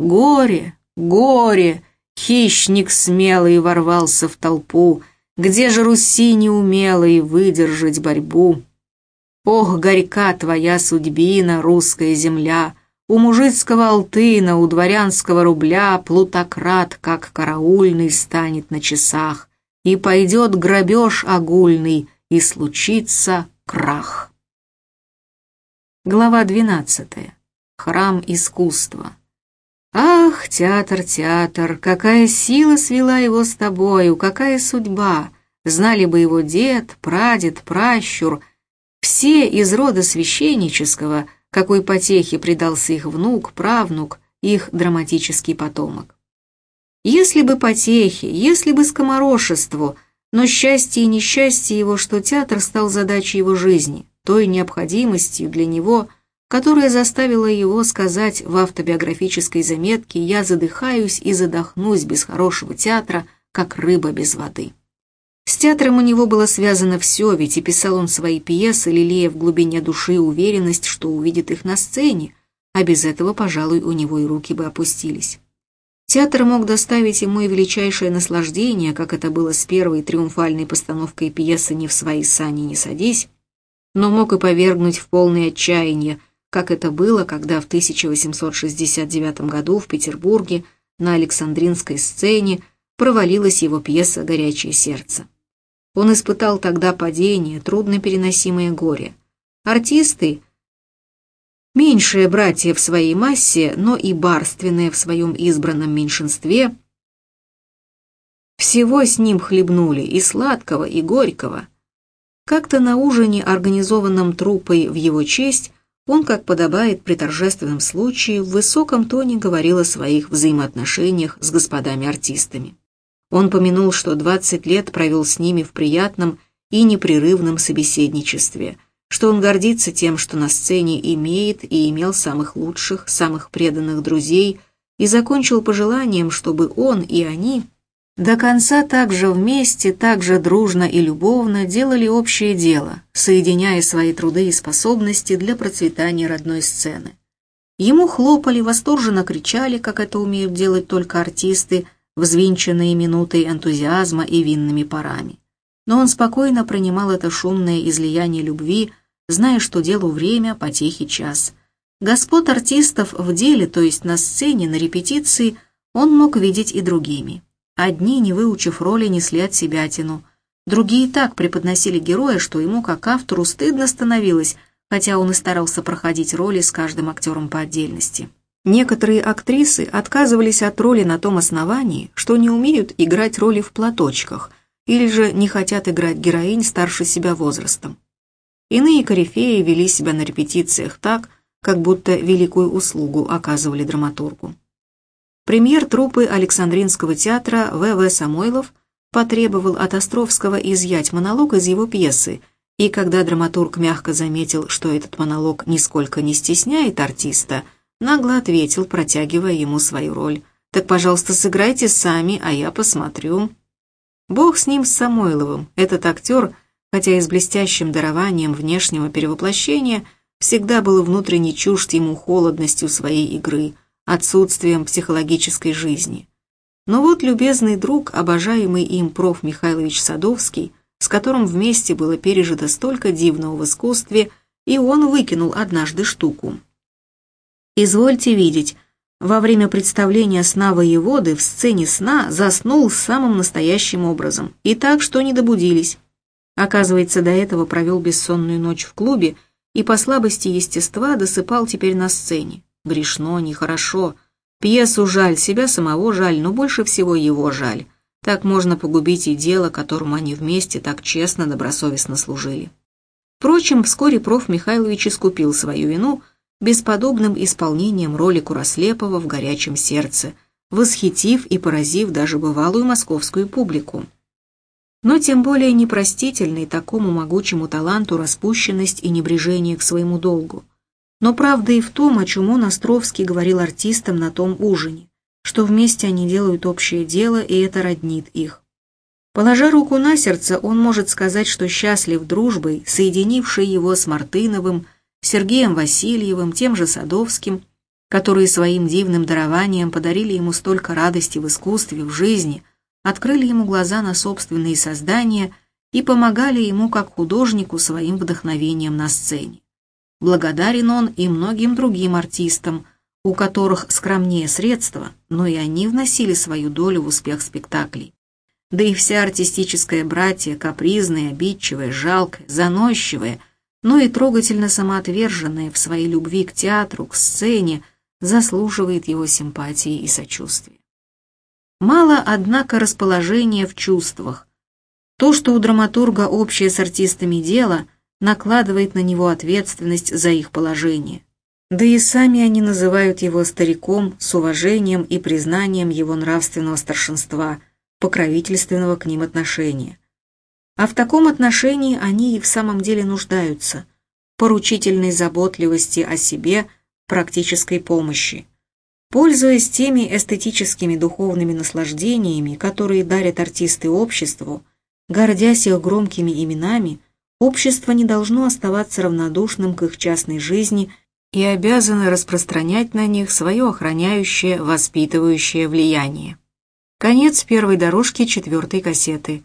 «Горе, горе, хищник смелый ворвался в толпу, где же Руси неумелой выдержать борьбу?» Ох, горька твоя судьбина, русская земля, У мужицкого алтына, у дворянского рубля Плутократ, как караульный, станет на часах, И пойдет грабеж огульный, и случится крах. Глава двенадцатая. Храм искусства. Ах, театр, театр, какая сила свела его с тобою, какая судьба! Знали бы его дед, прадед, пращур — все из рода священнического, какой потехе предался их внук, правнук, их драматический потомок. Если бы потехи, если бы скоморошеству, но счастье и несчастье его, что театр стал задачей его жизни, той необходимостью для него, которая заставила его сказать в автобиографической заметке «Я задыхаюсь и задохнусь без хорошего театра, как рыба без воды». С театром у него было связано все, ведь и писал он свои пьесы, лелея в глубине души уверенность, что увидит их на сцене, а без этого, пожалуй, у него и руки бы опустились. Театр мог доставить ему и величайшее наслаждение, как это было с первой триумфальной постановкой пьесы «Не в свои сани не садись», но мог и повергнуть в полное отчаяние, как это было, когда в 1869 году в Петербурге на Александринской сцене провалилась его пьеса «Горячее сердце». Он испытал тогда падение, труднопереносимое горе. Артисты, меньшие братья в своей массе, но и барственные в своем избранном меньшинстве, всего с ним хлебнули, и сладкого, и горького. Как-то на ужине, организованном труппой в его честь, он, как подобает при торжественном случае, в высоком тоне говорил о своих взаимоотношениях с господами-артистами. Он помянул, что 20 лет провел с ними в приятном и непрерывном собеседничестве, что он гордится тем, что на сцене имеет и имел самых лучших, самых преданных друзей, и закончил пожеланием, чтобы он и они до конца так же вместе, так же дружно и любовно делали общее дело, соединяя свои труды и способности для процветания родной сцены. Ему хлопали, восторженно кричали, как это умеют делать только артисты, взвинченные минутой энтузиазма и винными парами. Но он спокойно принимал это шумное излияние любви, зная, что делу время, потехи час. Господ артистов в деле, то есть на сцене, на репетиции, он мог видеть и другими. Одни, не выучив роли, несли от себя тяну. Другие так преподносили героя, что ему, как автору, стыдно становилось, хотя он и старался проходить роли с каждым актером по отдельности. Некоторые актрисы отказывались от роли на том основании, что не умеют играть роли в платочках, или же не хотят играть героинь старше себя возрастом. Иные корифеи вели себя на репетициях так, как будто великую услугу оказывали драматургу. Премьер труппы Александринского театра В.В. Самойлов потребовал от Островского изъять монолог из его пьесы, и когда драматург мягко заметил, что этот монолог нисколько не стесняет артиста, нагло ответил, протягивая ему свою роль. «Так, пожалуйста, сыграйте сами, а я посмотрю». Бог с ним, с Самойловым. Этот актер, хотя и с блестящим дарованием внешнего перевоплощения, всегда был внутренне чужд ему холодностью своей игры – отсутствием психологической жизни. Но вот любезный друг, обожаемый им проф. Михайлович Садовский, с которым вместе было пережито столько дивного в искусстве, и он выкинул однажды штуку. Извольте видеть, во время представления сна воеводы в сцене сна заснул самым настоящим образом, и так, что не добудились. Оказывается, до этого провел бессонную ночь в клубе и по слабости естества досыпал теперь на сцене. Грешно, нехорошо. Пьесу жаль, себя самого жаль, но больше всего его жаль. Так можно погубить и дело, которому они вместе так честно, добросовестно служили. Впрочем, вскоре проф. Михайлович искупил свою вину бесподобным исполнением роли Курослепова в «Горячем сердце», восхитив и поразив даже бывалую московскую публику. Но тем более непростительной такому могучему таланту распущенность и небрежение к своему долгу. Но правда и в том, о чем он, Островский, говорил артистам на том ужине, что вместе они делают общее дело, и это роднит их. Положа руку на сердце, он может сказать, что счастлив дружбой, соединившей его с Мартыновым, Сергеем Васильевым, тем же Садовским, которые своим дивным дарованием подарили ему столько радости в искусстве, в жизни, открыли ему глаза на собственные создания и помогали ему как художнику своим вдохновением на сцене. Благодарен он и многим другим артистам, у которых скромнее средства, но и они вносили свою долю в успех спектаклей. Да и вся артистическая братья, капризная, обидчивая, жалкая, заносчивая, но и трогательно самоотверженная в своей любви к театру, к сцене, заслуживает его симпатии и сочувствия. Мало, однако, расположения в чувствах. То, что у драматурга общее с артистами дело – накладывает на него ответственность за их положение. Да и сами они называют его стариком с уважением и признанием его нравственного старшинства, покровительственного к ним отношения. А в таком отношении они и в самом деле нуждаются, поручительной заботливости о себе, практической помощи. Пользуясь теми эстетическими духовными наслаждениями, которые дарят артисты обществу, гордясь их громкими именами, Общество не должно оставаться равнодушным к их частной жизни и обязано распространять на них свое охраняющее, воспитывающее влияние. Конец первой дорожки четвертой кассеты.